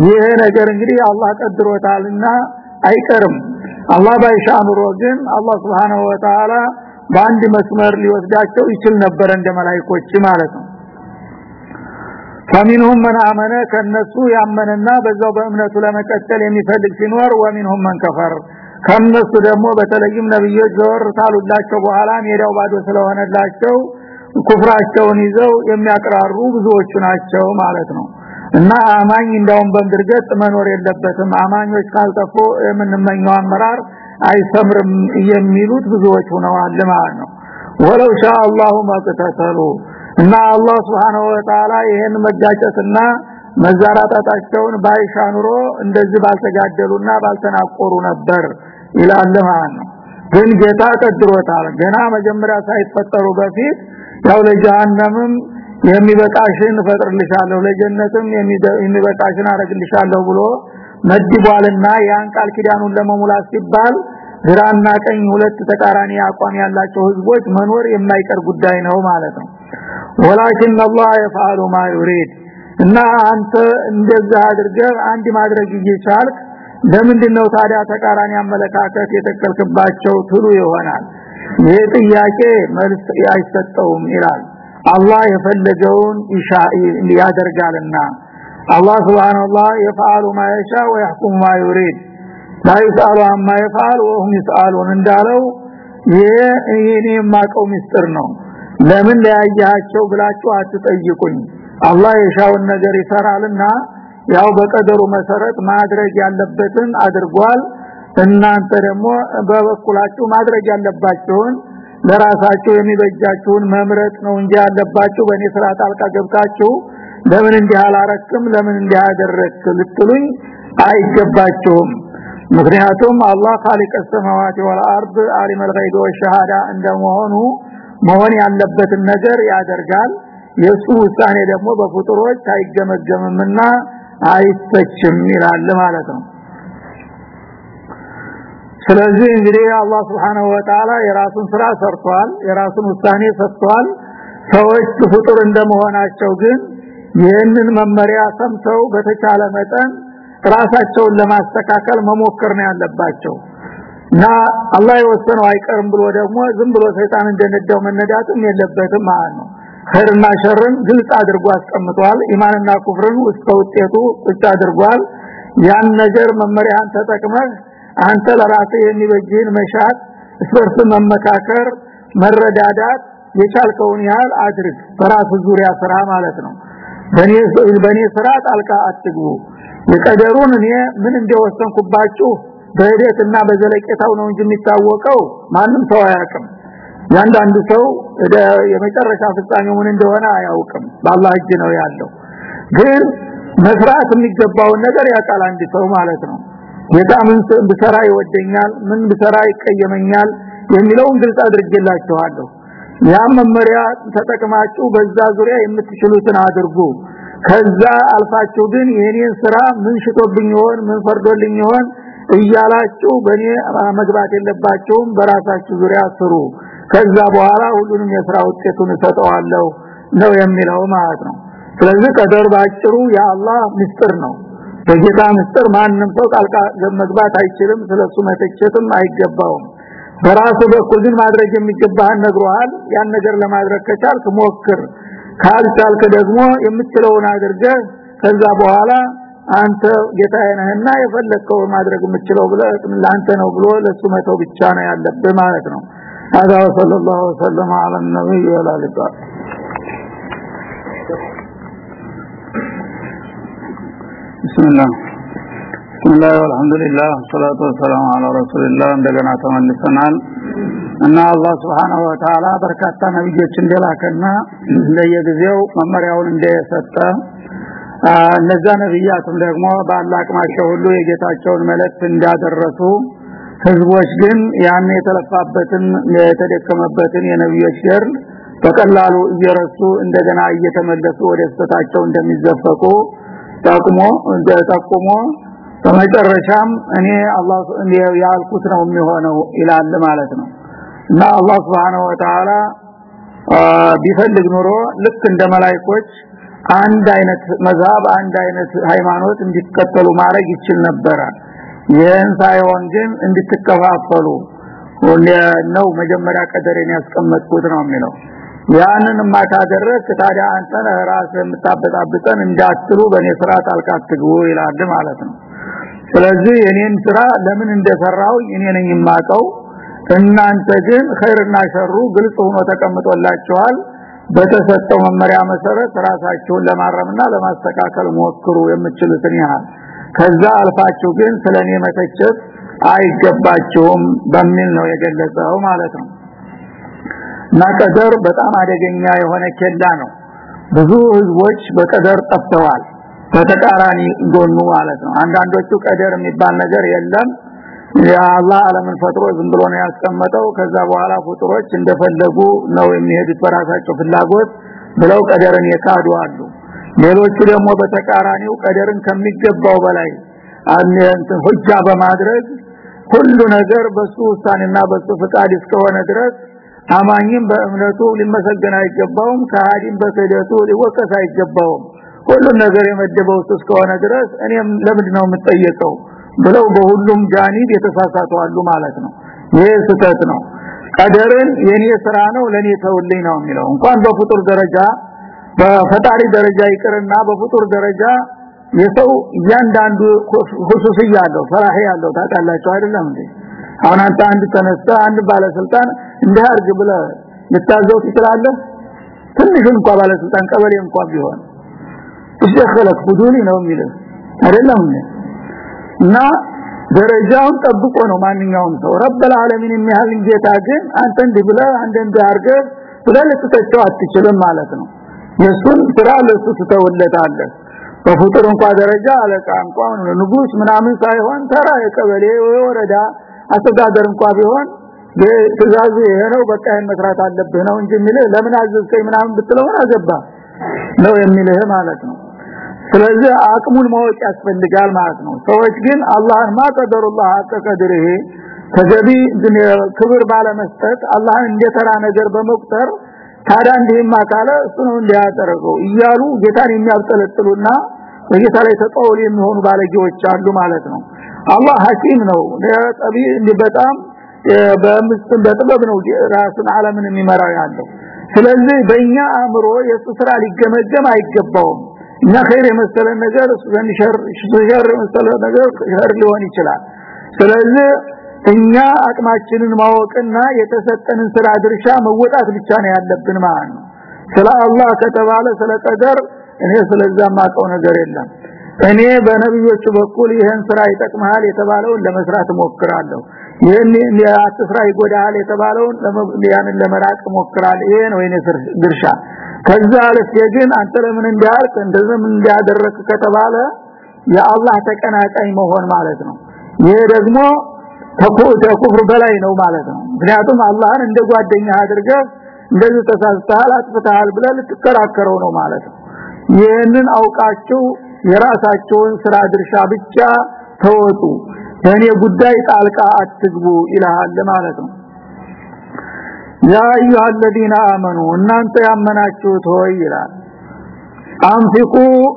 ይሄ ነገር እንግዲህ አላህ ቀድሮታልና አይቀርም። አላህ ባይሻ ኑሮ ግን አላህ Subhanahu Wa Ta'ala በአንድ መስመር ሊወስዳቸው ይችል ነበር እንደ መላእክቶች ማለት ነው فمنهم من امن ከነሱ ያመነና በዛው በእምነቱ ለመቀጠል የሚፈልግ ሲኖር ወሚንሁም من كفر ከነሱ ደግሞ በተለይም ነብዮች ዘወር ታሉላቸው በኋላ ሜዳው ባዶ ስለሆነላቸው ኩፍራቸውን ይዘው የሚያቀራሩ ብዙዎቹ ናቸው ማለት ነው እና አማኝ እንዳውም በምድርገጥ መኖር የለበትም አማኞች ካልጠፉ የምንመኘው አመራር አይሰምርም የሚሉት ብዙዎች ሆነዋል ማለት ነው ወለው ሻ አላሁ ማቀተሉ እና አላህ Subhanahu Wa Ta'ala ይሄን መጋጨትና መዛራጣታቸውን ባይሻ ኑሮ እንደዚህ ባልተጋደሉና ባልተናቆሩ ነበር ይላል ነው። ግን ጌታ ቀድሮታል። ገና መጀመሪያ ሳይፈጠሩ በፊት ያው ለጀሃነምም የሚበቃሽን ፈጥርልሻለሁ ለጀነትም የሚበቃሽን አረግልሻለሁ ብሎ መድቧልና ያን ቃል ኪዳኑን ለመሙላት ሲባል ግራና ቀኝ ሁለት ተቃራኒ አቋም ያላቸው ህዝቦች መኖር የማይቀር ጉዳይ ነው ማለት ነው ወላኪን አላህ يفعل ما يريد እና አንተ እንደዛ አድርገህ አንድ ማድረግ ይቻልክ ለምንድነው ታዲያ ተቃራኒ አመለካከት የተከልክባቸው ትሉ ይሆናል ይህ ጥያቄ መልስ አይሰጠውም ይላል አላህ የፈለገውን ያደርጋልና አላህ Subhanahu Wa يفعل ما يشاء ويحكم ما يريد لا يسأل عما يفعل وهم يسألون እንዳለው ይሄ እኔ የማቀው ምስጢር ነው ለምን ለያያቸው ብላችሁ አትጠይቁኝ አላህ የሻውን ነገር ይሰራልና ያው በቀደሩ መሰረት ማድረግ ያለበትን አድርጓል እናንተ ደግሞ በበኩላችሁ ማድረግ ያለባችሁን ለራሳችሁ የሚበጃችሁን መምረጥ ነው እንጂ ያለባችሁ በእኔ ስራ ጣልቃ ገብታችሁ ለምን እንዲህ አላረክም ለምን እንዲህ አደረክ ልትሉኝ አይገባችሁም ምክንያቱም አላህ خالق السماوات والارض عالم الغيب والشهاده እንደመሆኑ መሆን ያለበትን ነገር ያደርጋል። የሱ ውሳኔ ደግሞ በፍጡሮች አይገመገምምና አይተችም ይላል ማለት ነው። ስለዚህ እንግዲህ አላህ Subhanahu Wa Ta'ala የራሱን ስራ ሰርቷል የራሱን ውሳኔ ሰጥቷል። ሰዎች ፍጡር እንደመሆናቸው ግን ይህንን መመሪያ ሰምተው በተቻለ መጠን ራሳቸውን ለማስተካከል መሞከር ነው ያለባቸው እና አላህ የወሰነው አይቀርም ብሎ ደግሞ ዝም ብሎ ሰይጣን እንደነዳው መነዳትም የለበትም ማለት ነው። ኸይርና ሸርን ግልጽ አድርጎ አስቀምጧል። ኢማንና ኩፍርን ውስጥ ውጤቱ ቁጭ አድርጓል። ያን ነገር መመሪያን ተጠቅመህ አንተ ለራስህ የሚበጅህን መሻት እስበርስ መመካከር መረዳዳት የቻልከውን ያህል አድርግ። በራስ ዙሪያ ስራ ማለት ነው። በኔ በኔ ስራ ጣልቃ አትግቡ። የቀደሩን እኔ ምን እንደወሰንኩባችሁ በሂደትና በዘለቄታው ነው እንጂ የሚታወቀው ማንም ሰው አያውቅም። ያንዳንዱ ሰው የመጨረሻ ፍጻሜው ምን እንደሆነ አያውቅም። በአላህ እጅ ነው ያለው። ግን መስራት የሚገባውን ነገር ያውቃል አንድ ሰው ማለት ነው። ጌታ ምን ብሰራ ይወደኛል? ምን ብሰራ ይቀየመኛል? የሚለውን ግልጽ አድርጌላችኋለሁ። ያ መመሪያ ተጠቅማችሁ በዛ ዙሪያ የምትችሉትን አድርጉ። ከዛ አልፋችሁ ግን የኔን ስራ ምን ሽቶብኝ ይሆን? ምን ፈርዶልኝ ይሆን እያላችሁ በኔ መግባት የለባችሁም በራሳችሁ ዙሪያ ስሩ። ከዛ በኋላ ሁሉንም የስራ ውጤቱን እሰጠዋለሁ ነው የሚለው ማለት ነው። ስለዚህ ቀደር ባጭሩ የአላህ ምስጥር ነው። በጌታ ምስጥር ማንም ሰው ጣልቃ መግባት አይችልም ስለሱ መተቸትም አይገባውም። በራሱ በኩል ግን ማድረግ የሚገባህን ነግሮሃል። ያን ነገር ለማድረግ ከቻልክ ሞክር ካልቻልክ ደግሞ የምትችለውን አድርገህ ከዛ በኋላ አንተ ጌታዬ ነህና የፈለከው ማድረግ የምትችለው ብለ ለአንተ ነው ብሎ ለሱ መተው ብቻ ነው ያለብህ ማለት ነው هذا وصلى الله وسلم على النبي وعلى اله بسم الله بسم الله والحمد لله والصلاه والسلام على رسول الله እንደገና ተመልሰናል እና አላህ Subhanahu Wa Ta'ala በርካታ ነብዮች እንደላከና ለየጊዜው መመሪያውን እንደሰጠ እነዛ ነብያቱም ደግሞ ባላህ አቅማቸው ሁሉ የጌታቸውን መልእክት እንዳደረሱ ህዝቦች ግን ያን የተለፋበትን የተደከመበትን የነብዮች ገር በቀላሉ እየረሱ እንደገና እየተመለሱ ወደ ስተታቸው እንደሚዘፈቁ ጠቁሞ እንደጠቁሞ በመጨረሻም እኔ አላህ ያልኩት ነው የሚሆነው ይላል ማለት ነው። እና አላህ Subhanahu Wa Ta'ala ቢፈልግ ኑሮ ልክ እንደ መላእክቶች አንድ አይነት መዛብ አንድ አይነት ሃይማኖት እንዲከተሉ ማድረግ ይችል ነበረ። ይህን ሳይሆን ግን እንድትከፋፈሉ ነው መጀመሪያ ቀደረን ያስቀመጥኩት ነው የሚለው። ያንን ማታደረክ ታዲያ አንተ ራስህ የምታበጣብጠን እንዳትሉ በእኔ ስራ ጣልቃ አትግቡ ይላል ማለት ነው። ስለዚህ የኔን ስራ ለምን እንደሰራው እኔ ነኝ የማውቀው። እናንተ ግን ኸይርና ሸሩ ግልጽ ሆኖ ተቀምጦላችኋል በተሰጠው መመሪያ መሰረት ራሳችሁን ለማረምና ለማስተካከል ሞክሩ የምትችሉትን ያህል። ከዛ አልፋችሁ ግን ስለኔ መተቸት አይገባችሁም በሚል ነው የገለጸው ማለት ነው። እና ቀደር በጣም አደገኛ የሆነ ኬላ ነው። ብዙ ህዝቦች በቀደር ጠፍተዋል። በተቃራኒ ጎኑ ማለት ነው። አንዳንዶቹ ቀደር የሚባል ነገር የለም የአላህ ዓለምን ፈጥሮ ዝም ብሎ ነው ያስቀመጠው። ከዛ በኋላ ፍጡሮች እንደፈለጉ ነው የሚሄዱት በራሳቸው ፍላጎት ብለው ቀደርን የካዱ አሉ። ሌሎቹ ደግሞ በተቃራኒው ቀደርን ከሚገባው በላይ አንተ ሁጃ በማድረግ ሁሉ ነገር በሱ ውሳኔና በሱ ፍቃድ እስከሆነ ድረስ አማኝም በእምነቱ ሊመሰገን አይገባውም ከሃዲም በክህደቱ ሊወቀስ አይገባውም። ሁሉ ነገር የመደበው እስከሆነ ድረስ እኔም ለምንድን ነው የምጠየቀው ብለው በሁሉም ጃኒብ የተሳሳቱ አሉ ማለት ነው። ይሄ ስህተት ነው። ቀደርን የኔ ስራ ነው ለኔ ተውልኝ ነው የሚለው። እንኳን በፍጡር ደረጃ በፈጣሪ ደረጃ ይቅርና በፍጡር ደረጃ የሰው እያንዳንዱ ሁሱስያ ያለው ፈራህ ያለው ታውቃላችሁ አይደለም እንዴ? አሁን አንተ አንድ ተነስተ አንድ ባለስልጣን እንዲህ አርግ ብለ ልታዘው ትችላለህ? ትንሽ እንኳን ባለስልጣን ቀበሌ እንኳን ቢሆን። ቡዱኒ ነው የሚለው አይደለም እንዴ እና ደረጃውን ጠብቆ ነው ማንኛውም ሰው ረበል ዓለሚን የሚያህል ጌታ ግን አንተ እንዲህ ብለ አንተ እንዲህ አርገ ብለ ልትተቸው አትችልም ማለት ነው። የሱን ስራ ለሱ ትተውለታለህ። በፍጡር እንኳን ደረጃ አለቃ እንኳን ንጉስ ምናምን ሳይሆን ተራ የቀበሌ ወረዳ አስተዳደር እንኳን ቢሆን ትእዛዙ ይሄ በቃ መስራት አለብህ ነው እንጂ የሚልህ ለምን አዘዝከኝ ምናምን ብትለው አገባ ነው የሚልህ ማለት ነው ስለዚህ አቅሙን ማወቅ ያስፈልጋል ማለት ነው። ሰዎች ግን አላህን ማቀደሩላህ አቀቀድርህ ተገቢ ክብር ባለመስጠት አላህን እንደተራ ነገር በመቁጠር ታዲያ እንዲህማ ካለ እሱ ነው እንዲያደርገው እያሉ ጌታን የሚያብጠለጥሉና በጌታ ላይ ተጣውል የሚሆኑ ባለጌዎች አሉ ማለት ነው። አላህ ሐኪም ነው። ለጠቢ በጣም በምስጥን በጥበብ ነው ራሱን ዓለምን የሚመራው ያለው። ስለዚህ በእኛ አእምሮ የሱ ስራ ሊገመገም አይገባውም እኛ ኸይር የመሰለ ነገር እሱ የመሰለ ነገር ሸር ሊሆን ይችላል። ስለዚህ እኛ አቅማችንን ማወቅና የተሰጠንን ስራ ድርሻ መወጣት ብቻ ነው ያለብን ማለት ነው። ስለ ከተባለ ስለ ቀደር እኔ ስለዛ ማቀው ነገር የለም። እኔ በነብዮቹ በኩል ይሄን ስራ ይጠቅማል የተባለውን ለመስራት ሞክራለሁ ይህን አትስራ ይጎዳል የተባለውን ያንን ለመራቅ ሞክራል ይሄ ነው የኔ ድርሻ ከዛ አለፍ ግን አንተ ለምን እንዲያርቅ እንደዚህ እንዲያደረክ ከተባለ የአላህ ተቀናቃኝ መሆን ማለት ነው። ይሄ ደግሞ ተኩፍር በላይ ነው ማለት ነው። ምክንያቱም አላህን እንደ ጓደኛ አድርገህ እንደዚህ ተሳስተሃል አጥፍተሃል ብለህ ልትከራከረው ነው ማለት ነው። ይህንን አውቃችሁ የራሳቸውን ስራ ድርሻ ብቻ ተወጡ። በእኔ ጉዳይ ጣልቃ አትግቡ ይላል ማለት ነው ያ አዩሃ الذين آمنوا እናንተ ያመናችሁት ሆይ ይላል አንፊቁ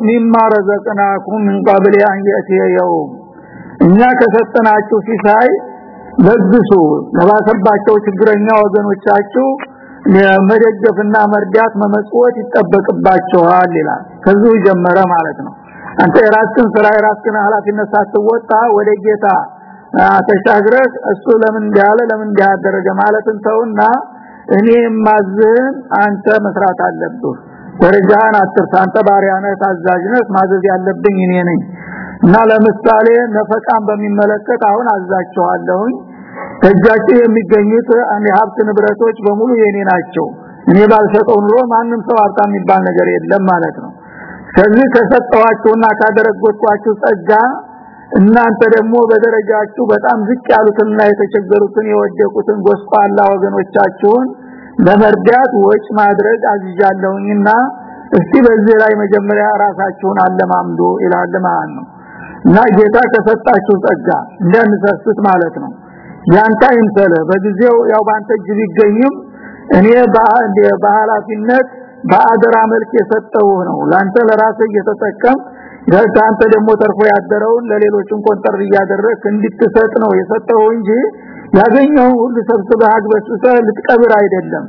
ሚማ ረዘቅናኩም من قبل أن يأتي يوم እኛ ከሰጠናችሁ ሲሳይ ለግሱ ለባሰባቸው ችግረኛ ወገኖቻችሁ መደገፍና መርዳት መመጽወት ይጠበቅባቸዋል ይላል ከዚህ ጀመረ ማለት ነው አንተ የራስህን ስራ የራስህን ኃላፊነት ሳትወጣ ወደ ጌታ ተሻግረህ እሱ ለምን እንዳለ ለምን እንዳደረገ ማለትን ተውና እኔ ማዝህን አንተ መስራት አለብህ። ደረጃህን አትርሳ አንተ ባሪያ ነህ ማዘዝ ያለብኝ እኔ ነኝ። እና ለምሳሌ ነፈቃን በሚመለከት አሁን አዛቸዋለሁኝ ከእጃቸው የሚገኙት አንድ ሀብት ንብረቶች በሙሉ የኔ ናቸው። እኔ ባልሰጠው ኑሮ ማንም ሰው ሀብታም የሚባል ነገር የለም ማለት ነው። ከዚህ ከሰጠዋቸውና ካደረጎቷቸው ጸጋ እናንተ ደግሞ በደረጃችሁ በጣም ዝቅ ያሉትና የተቸገሩትን የወደቁትን ጎስቋላ ወገኖቻችሁን ለመርዳት ወጭ ማድረግ አዝጃለሁኝና እስቲ በዚህ ላይ መጀመሪያ ራሳችሁን አለማምዶ ይላል ማለት ነው። እና ጌታ ከሰጣችሁ ጸጋ እንደንሰስት ማለት ነው። ያንተ አይምሰለ በጊዜው ያው ባንተ እጅ ቢገኝም እኔ በኃላፊነት በአደራ መልክ የሰጠው ነው። ላንተ ለራስህ እየተጠቀም አንተ ደግሞ ተርፎ ያደረውን ለሌሎችም ቆንጠር እያደረክ እንድትሰጥ ነው የሰጠው እንጂ ያገኘው ሁሉ ሰብስበህ አግበስብሰህ ልትቀብር አይደለም።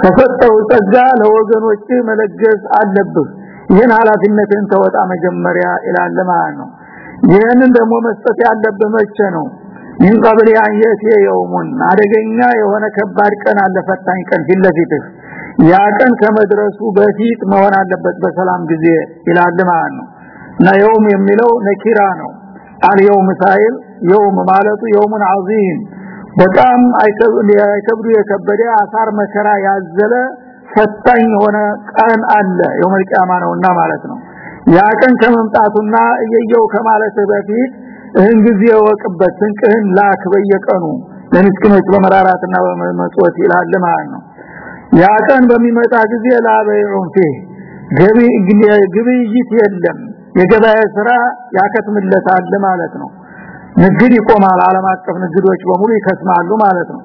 ከሰጠው ጸጋ ለወገኖች መለገስ አለብህ። ይህን ኃላፊነትን ተወጣ መጀመሪያ ይላል ነው። ይህንን ደግሞ መስጠት ያለብህ መቼ ነው? ምን ቀብል ያየት የውሙን። አደገኛ የሆነ ከባድ ቀን አለ ፈታኝ ቀን ፊትለፊትህ ያ ቀን ከመድረሱ በፊት መሆን አለበት በሰላም ጊዜ ይላል ነው። እና የውም የሚለው ነኪራ ነው። አልየውም ሳይል የውም ማለቱ የውሙን አዚም በጣም አይከብዱ የከበደ አሳር መከራ ያዘለ ፈታኝ የሆነ ቀን አለ። የውመል ቂያማ ነውና ማለት ነው። ያ ቀን ከመምጣቱና እየየው ከማለት በፊት እህን ጊዜ ወቅበት ስንቅህን ላክ በየቀኑ ለምስኪኖች በመራራትና በመጽወት ይላል ማለት ነው። ያ ቀን በሚመጣ ጊዜ ላበይዑን ፊህ። ግብይት የለም። የገበያ ስራ ያከትምለታል ማለት ነው ንግድ ይቆማል ዓለም አቀፍ ንግዶች በሙሉ ይከስማሉ ማለት ነው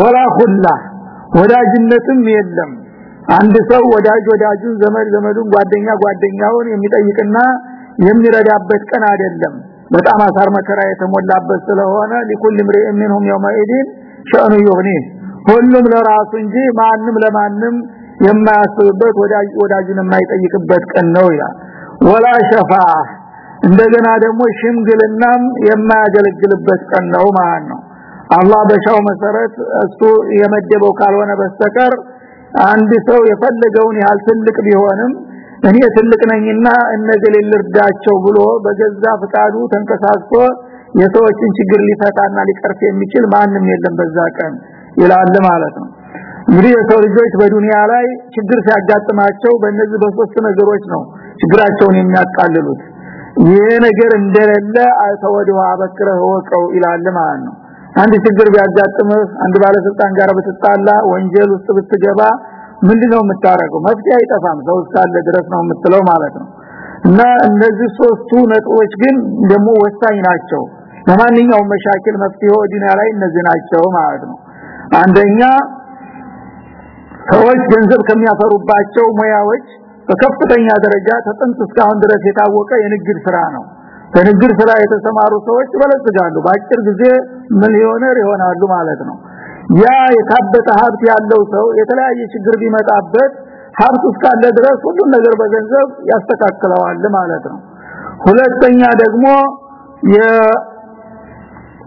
ወላ ሁላ ወዳጅነትም የለም አንድ ሰው ወዳጅ ወዳጁን ዘመድ ዘመዱን ጓደኛ ጓደኛውን የሚጠይቅና የሚረዳበት ቀን አይደለም በጣም አሳር መከራ የተሞላበት ስለሆነ لكل امرئ منهم يومئذ شأن يغنيه ሁሉም ለራሱ እንጂ ማንም ለማንም የማያስብበት ወዳጅ ወዳጅን የማይጠይቅበት ቀን ነው ይላል ወላ ሸፋ እንደገና ደግሞ ሽምግልናም የማያገለግልበት ቀን ነው ማለት ነው። አላህ በሻው መሰረት እሱ የመደበው ካልሆነ በስተቀር አንድ ሰው የፈለገውን ያህል ትልቅ ቢሆንም እኔ ትልቅ ነኝና እነገሌ ልርዳቸው ብሎ በገዛ ፍቃዱ ተንቀሳቅሶ የሰዎችን ችግር ሊፈታና ሊቀርፍ የሚችል ማንም የለም በዛ ቀን ይላል ማለት ነው። እንግዲህ የሰው ልጆች በዱንያ ላይ ችግር ሲያጋጥማቸው በእነዚህ በሶስት ነገሮች ነው ችግራቸውን የሚያቃልሉት ይሄ ነገር እንደሌለ ተወዲዋ አበክረህ ወቀው ይላል ማለት ነው። አንድ ችግር ቢያጋጥምህ አንድ ባለስልጣን ጋር ብትጣላ ወንጀል ውስጥ ብትገባ ምንድነው የምታረገው መፍትሄ አይጠፋም ሰው እስካለ ድረስ ነው የምትለው ማለት ነው። እና እነዚህ ሶስቱ ነጥቦች ግን ደግሞ ወሳኝ ናቸው። ለማንኛውም መሻክል መፍትሄው ዲና ላይ እነዚህ ናቸው ማለት ነው። አንደኛ ሰዎች ገንዘብ ከሚያፈሩባቸው ሙያዎች በከፍተኛ ደረጃ ተጥንት እስካሁን ድረስ የታወቀ የንግድ ስራ ነው። በንግድ ስራ የተሰማሩ ሰዎች በለጽጋሉ በአጭር ጊዜ ሚሊዮነር ይሆናሉ ማለት ነው። ያ የታበተ ሀብት ያለው ሰው የተለያየ ችግር ቢመጣበት ሀብት እስካለ ድረስ ሁሉም ነገር በገንዘብ ያስተካክለዋል ማለት ነው። ሁለተኛ ደግሞ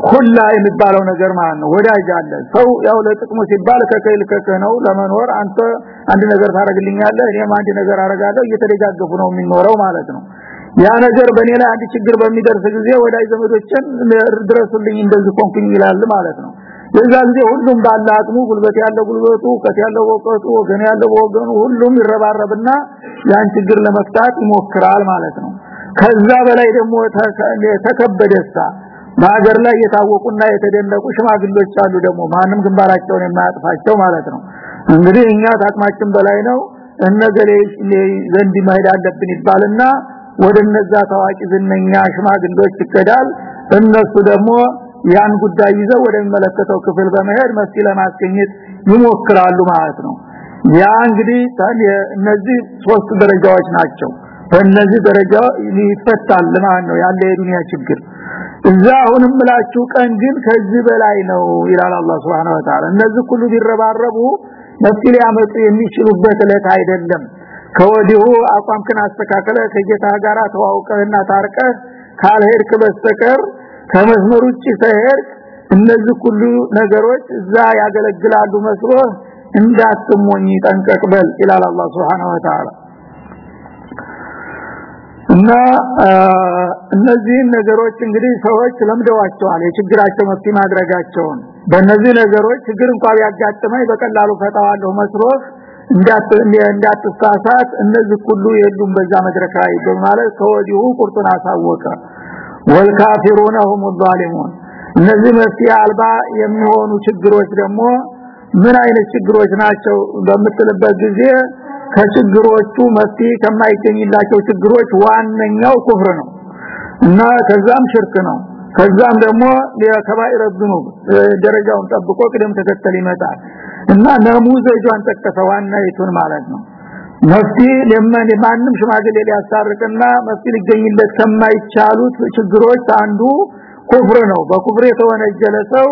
ሁላ የሚባለው ነገር ማለት ነው። ወዳጅ አለ። ሰው ያው ለጥቅሙ ሲባል ከከይል ከከነው ለመኖር አንተ አንድ ነገር ታረግልኛለህ እኔም አንድ ነገር አረጋለሁ እየተደጋገፉ ነው የሚኖረው ማለት ነው። ያ ነገር በኔ ላይ አንድ ችግር በሚደርስ ጊዜ ወዳጅ ዘመዶችን ድረሱልኝ እንደዚህ ኮንኩኝ ይላል ማለት ነው። የዛ ጊዜ ሁሉም ባለ አቅሙ ጉልበት ያለው ጉልበቱ እውቀት ያለው እውቀቱ ወገን ያለው ወገኑ ሁሉም ይረባረብና ያን ችግር ለመፍታት ይሞክራል ማለት ነው። ከዛ በላይ ደግሞ ተከበደሳ በሀገር ላይ የታወቁና የተደነቁ ሽማግሌዎች አሉ ደግሞ። ማንም ግንባራቸውን የማያጥፋቸው ማለት ነው። እንግዲህ እኛ ታቅማችን በላይ ነው። እነገሌ ዘንድ መሄድ አለብን ይባልና ወደ እነዛ ታዋቂ ዝነኛ ሽማግሌዎች ይከዳል እነሱ ደግሞ ያን ጉዳይ ይዘው ወደሚመለከተው ክፍል በመሄድ መፍትሄ ለማስገኘት ይሞክራሉ ማለት ነው። ያ እንግዲህ እነዚህ ሶስት ደረጃዎች ናቸው። በእነዚህ ደረጃ ይፈታል ማለት ነው ያለ የዱንያ ችግር እዛ አሁንም ምላችሁ ቀን ግን ከዚህ በላይ ነው ይላል አላህ Subhanahu Wa Ta'ala እነዚህ ሁሉ ቢረባረቡ መፍትሄ ሊያመጡ የሚችሉበት ዕለት አይደለም። ከወዲሁ አቋምክን አስተካከለ ከጌታ ጋር ተዋውቀህና ታርቀህ ካልሄድክ በስተቀር ከመስመር ውጭ ሳይሄድ እነዚህ ሁሉ ነገሮች እዛ ያገለግላሉ መስሎ እንዳትሞኝ ጠንቀቅበል ይላል አላህ Subhanahu Wa Ta'ala እና እነዚህ ነገሮች እንግዲህ ሰዎች ለምደዋቸዋል የችግራቸው መፍትሄ ማድረጋቸውን። በእነዚህ ነገሮች ችግር እንኳን ያጋጥመኝ በቀላሉ ፈታዋለሁ መስሎህ እንዳትሳሳት እነዚህ ሁሉ የሉም በዛ መድረክ ላይ በማለት ከወዲሁ ቁርጡን አሳወቀ። ወልካፊሩነ ሁም ዛሊሙን። እነዚህ መፍትሄ አልባ የሚሆኑ ችግሮች ደግሞ ምን አይነት ችግሮች ናቸው በምትልበት ጊዜ ከችግሮቹ መፍትሄ ከማይገኝላቸው ችግሮች ዋነኛው ኩፍር ነው እና ከዛም ሽርክ ነው። ከዛም ደግሞ ለከባኢረ ዝኑብ ደረጃውን ጠብቆ ቅደም ተከተል ይመጣል እና ነሙዘጇን ጠቀሰ ዋናይቱን ማለት ነው። መፍትሄ ለማን ማንም ሽማግሌ ሊያሳርቅና መፍትሄ ሊገኝለት ከማይቻሉት ችግሮች አንዱ ኩፍር ነው። በኩፍር የተወነጀለ ሰው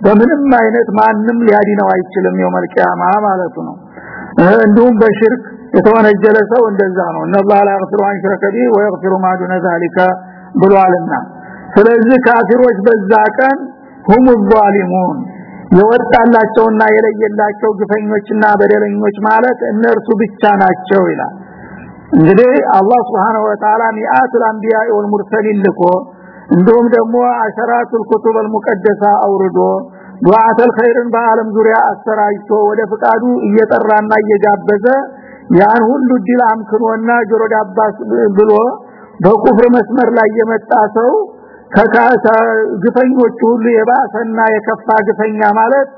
በምንም አይነት ማንም ሊያዲነው አይችልም የመልቂያማ ማለቱ ነው እንዲሁም በሽርክ የተወነጀለ ሰው እንደዛ ነው። እነላ ላ ይغفر عن شرك به ويغفر ብሏልና። ስለዚህ ካፊሮች በዛ ቀን هم الظالمون የወጣላቸውና የለየላቸው ግፈኞችና በደለኞች ማለት እነርሱ ብቻ ናቸው ይላል። እንግዲህ አላህ Subhanahu Wa Ta'ala ሚአቱል አንቢያ ወል ሙርሰሊን ልኮ እንዲሁም ደግሞ አሸራቱል ኩቱበል ሙቀደሳ አውርዶ ዱዓተል ኸይርን በአለም ዙሪያ አሰራጭቶ ወደ ፍቃዱ እየጠራና እየጋበዘ ያን ሁሉ ዲል አምክኖና ጆሮ ዳባስ ብሎ በ كفر መስመር ላይ የመጣ ሰው ከካሳ ግፈኞች ሁሉ የባሰና የከፋ ግፈኛ ማለት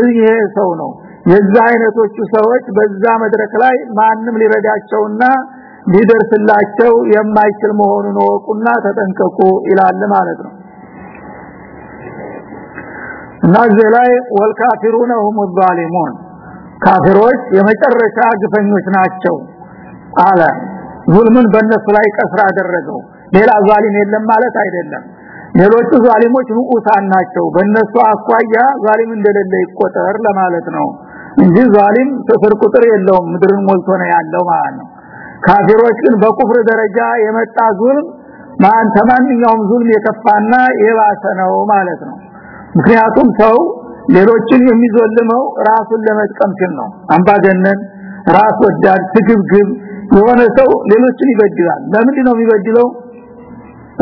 ይሄ ሰው ነው። የዛ አይነቶቹ ሰዎች በዛ መድረክ ላይ ማንም ሊረዳቸውና ሊደርስላቸው የማይችል መሆኑን ወቁና ተጠንቀቁ ይላል ማለት ነው እና ላይ ወልካፊሩነ ሁም ዛሊሙን። ካፊሮች የመጨረሻ ግፈኞች ናቸው አለ። ዙልምን በእነሱ ላይ ቀስራ አደረገው። ሌላ ዛሊም የለም ማለት አይደለም። ሌሎቹ ዛሊሞች ንቁሳን ናቸው። በእነሱ አኳያ ዛሊም እንደሌለ ይቆጠር ለማለት ነው እንጂ ዛሊም ስፍር ቁጥር የለውም ምድርን ሞልቶ ነው ያለው ማለት ነው። ካፊሮች ግን በኩፍር ደረጃ የመጣ ዙልም ማን ተማንኛውም ዙልም የከፋና የባሰ ነው ማለት ነው ምክንያቱም ሰው ሌሎችን የሚዞልመው ራሱን ለመጥቀም ሲል ነው። አምባገነን ራስ ወዳድ ትግብግብ የሆነ ሰው ሌሎችን ይበድላል። ለምንድን ነው የሚበድለው?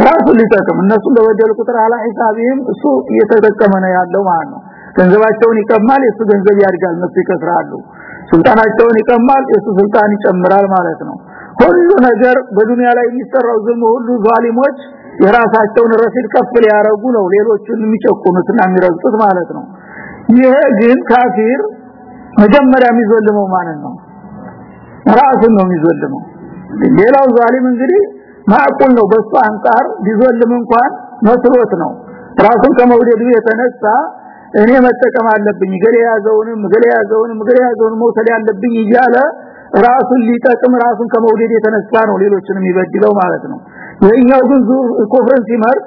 ራሱን ሊጠቅም። እነሱ በወደሉ ቁጥር አላ ሂሳቢም እሱ እየተጠቀመ ነው ያለው ማለት ነው። ገንዘባቸውን ይቀማል የሱ ገንዘብ ያድጋል እነሱ ይከስራሉ። ስልጣናቸውን ይቀማል የሱ ስልጣን ይጨምራል ማለት ነው። ሁሉ ነገር በዱንያ ላይ የሚሰራው ዝም ሁሉ ዛሊሞች የራሳቸውን ረሲድ ከፍ ሊያረጉ ነው ሌሎችን የሚጨቁኑትና የሚረግጡት ማለት ነው። ይሄ ግን ካፊር መጀመሪያ የሚዘልመው ማለት ነው? ራሱን ነው የሚዘልመው። ሌላው ዛሊም እንግዲህ ማቁል ነው። በሱ አንጻር ቢዘልም እንኳን መስሎት ነው። ራሱን ከመውደዱ የተነሳ እኔ መጠቀም አለብኝ ገሌ ያዘውንም ገሌ ያዘውንም ገሌ ያዘውንም መውሰድ ያለብኝ እያለ ራሱን ሊጠቅም ራሱን ከመውደድ የተነሳ ነው ሌሎችን የሚበድለው ማለት ነው የኛው ግን ኮፍረን ሲመርጥ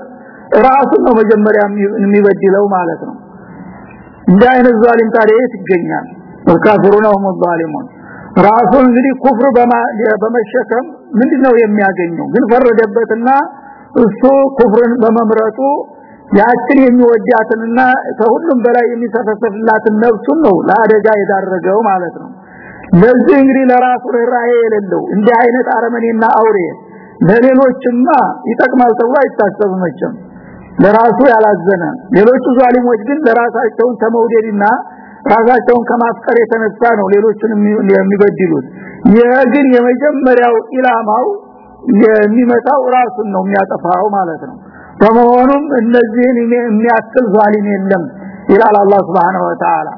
ራሱን ነው መጀመሪያ የሚበድለው ማለት ነው። እንደ አይነት ዛሊም ታዲያ ይገኛል? ወካፍሩና ሁም ዛሊሙን። ራሱን እንግዲህ ኩፍር በመሸከም ምንድነው የሚያገኘው? ግን ፈረደበትና እሱ ኩፍርን በመምረጡ ያችን የሚወዳትንና ከሁሉም በላይ የሚሰፈሰፍላትን ነፍሱን ነው ለአደጋ የዳረገው ማለት ነው። ለዚህ እንግዲህ ለራሱ ራእይ የሌለው እንዲህ አይነት አረመኔና አውሬ ለሌሎችማ ይጠቅማል ተብሎ አይታሰብም መቼም። ለራሱ ያላዘነ ሌሎቹ ዛሊሞች ግን ለራሳቸው ተመውደድና ራሳቸውን ከማፍቀር የተነሳ ነው ሌሎችን የሚበድሉት ይህ ግን የመጀመሪያው ኢላማው የሚመጣው ራሱን ነው የሚያጠፋው ማለት ነው። በመሆኑም እነዚህን የሚያክል ዛሊም የለም ይላል አላህ Subhanahu Wa Ta'ala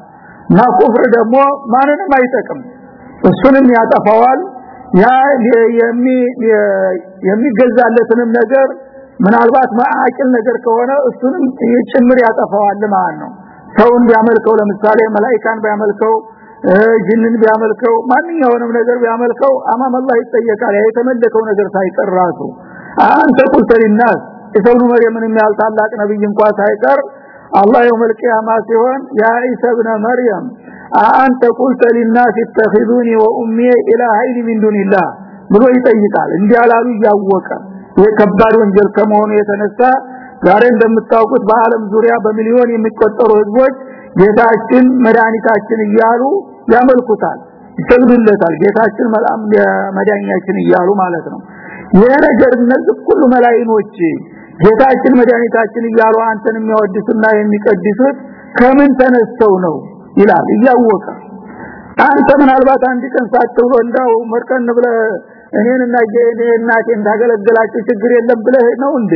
እና ኩፍር ደግሞ ማንንም አይጠቅም። እሱንም ያጠፋዋል ያ የሚገዛለትንም ነገር ምናልባት ማአቂል ነገር ከሆነ እሱንም ጭምር ያጠፋዋል ማለት ነው። ሰውን ቢያመልከው ለምሳሌ መላእክታን ቢያመልከው ጅንን ቢያመልከው ማንኛውንም ነገር ቢያመልከው አማም አላህ ይጠየቃል። የተመለከው ነገር ሳይቀር ራሱ አንተ ቁልተ ሊናስ የሰው መርየምን የሚያል ታላቅ ነብይ እንኳን ሳይቀር አላህ የውመል ሲሆን ያ ኢሳ ኢብነ መርየም አንተ ቁልተ ittakhiduni wa ummi ilahayn min dunillah ብሎ ይጠይቃል። እንዲያላሉ ያወቀ የከባድ ወንጀል ከመሆኑ የተነሳ ዛሬ እንደምታውቁት በአለም ዙሪያ በሚሊዮን የሚቆጠሩ ህዝቦች ጌታችን መድኃኒታችን እያሉ ያመልኩታል ይሰግዱለታል። ጌታችን መልአም መድኃኒታችን እያሉ ማለት ነው። ይሄ ነገር እነዚህ ሁሉ መላእክቶች ጌታችን መድኃኒታችን እያሉ አንተን የሚያወድሱና የሚቀድሱት ከምን ተነስተው ነው ይላል። እያወቀ አንተ ምናልባት አንድ ቀን ሳትብሎ እንዳው መርከን ብለ እኔንና ጌኔ እናቴን እንዳገለግላችሁ ችግር የለም ብለህ ነው እንዴ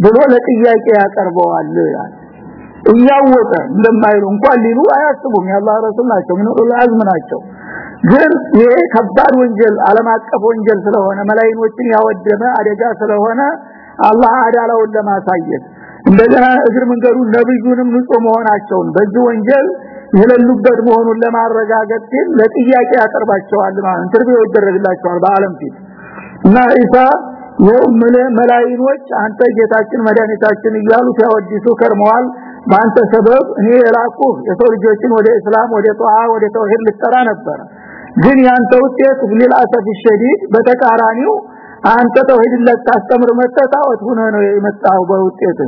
ብሎ ለጥያቄ ያቀርበዋል ይላል። እያወቀ እንደማይሉ እንኳን ሊሉ አያስቡም። ያላህ ረሱል ናቸው ምን አዝም ናቸው። ግን ይሄ ከባድ ወንጀል ዓለም አቀፍ ወንጀል ስለሆነ መላእክቶችን ያወደመ አደጋ ስለሆነ አላህ አዳላውን ለማሳየት እንደገና እግር መንገዱ ነብዩንም ንጹህ መሆናቸውን በዚህ ወንጀል የሌሉበት መሆኑን ለማረጋገጥ ግን ለጥያቄ ያቀርባቸዋል ማለት interview ይደረግላቸዋል በአለም ፊት። እና ኢሳ መላእክቶች አንተ ጌታችን መድኃኒታችን እያሉ ሲያወድሱ ከርመዋል። በአንተ ሰበብ እኔ የላኩ የሰው ልጆችን ወደ እስላም ወደ طاعة ወደ توحيد ልጠራ ነበር። ግን ያንተ ውጤት للأسف الشديد በተቃራኒው አንተ ተውሂድን ለታስተምር መጣጣውት ሆነ ነው የመጣው በውጤት።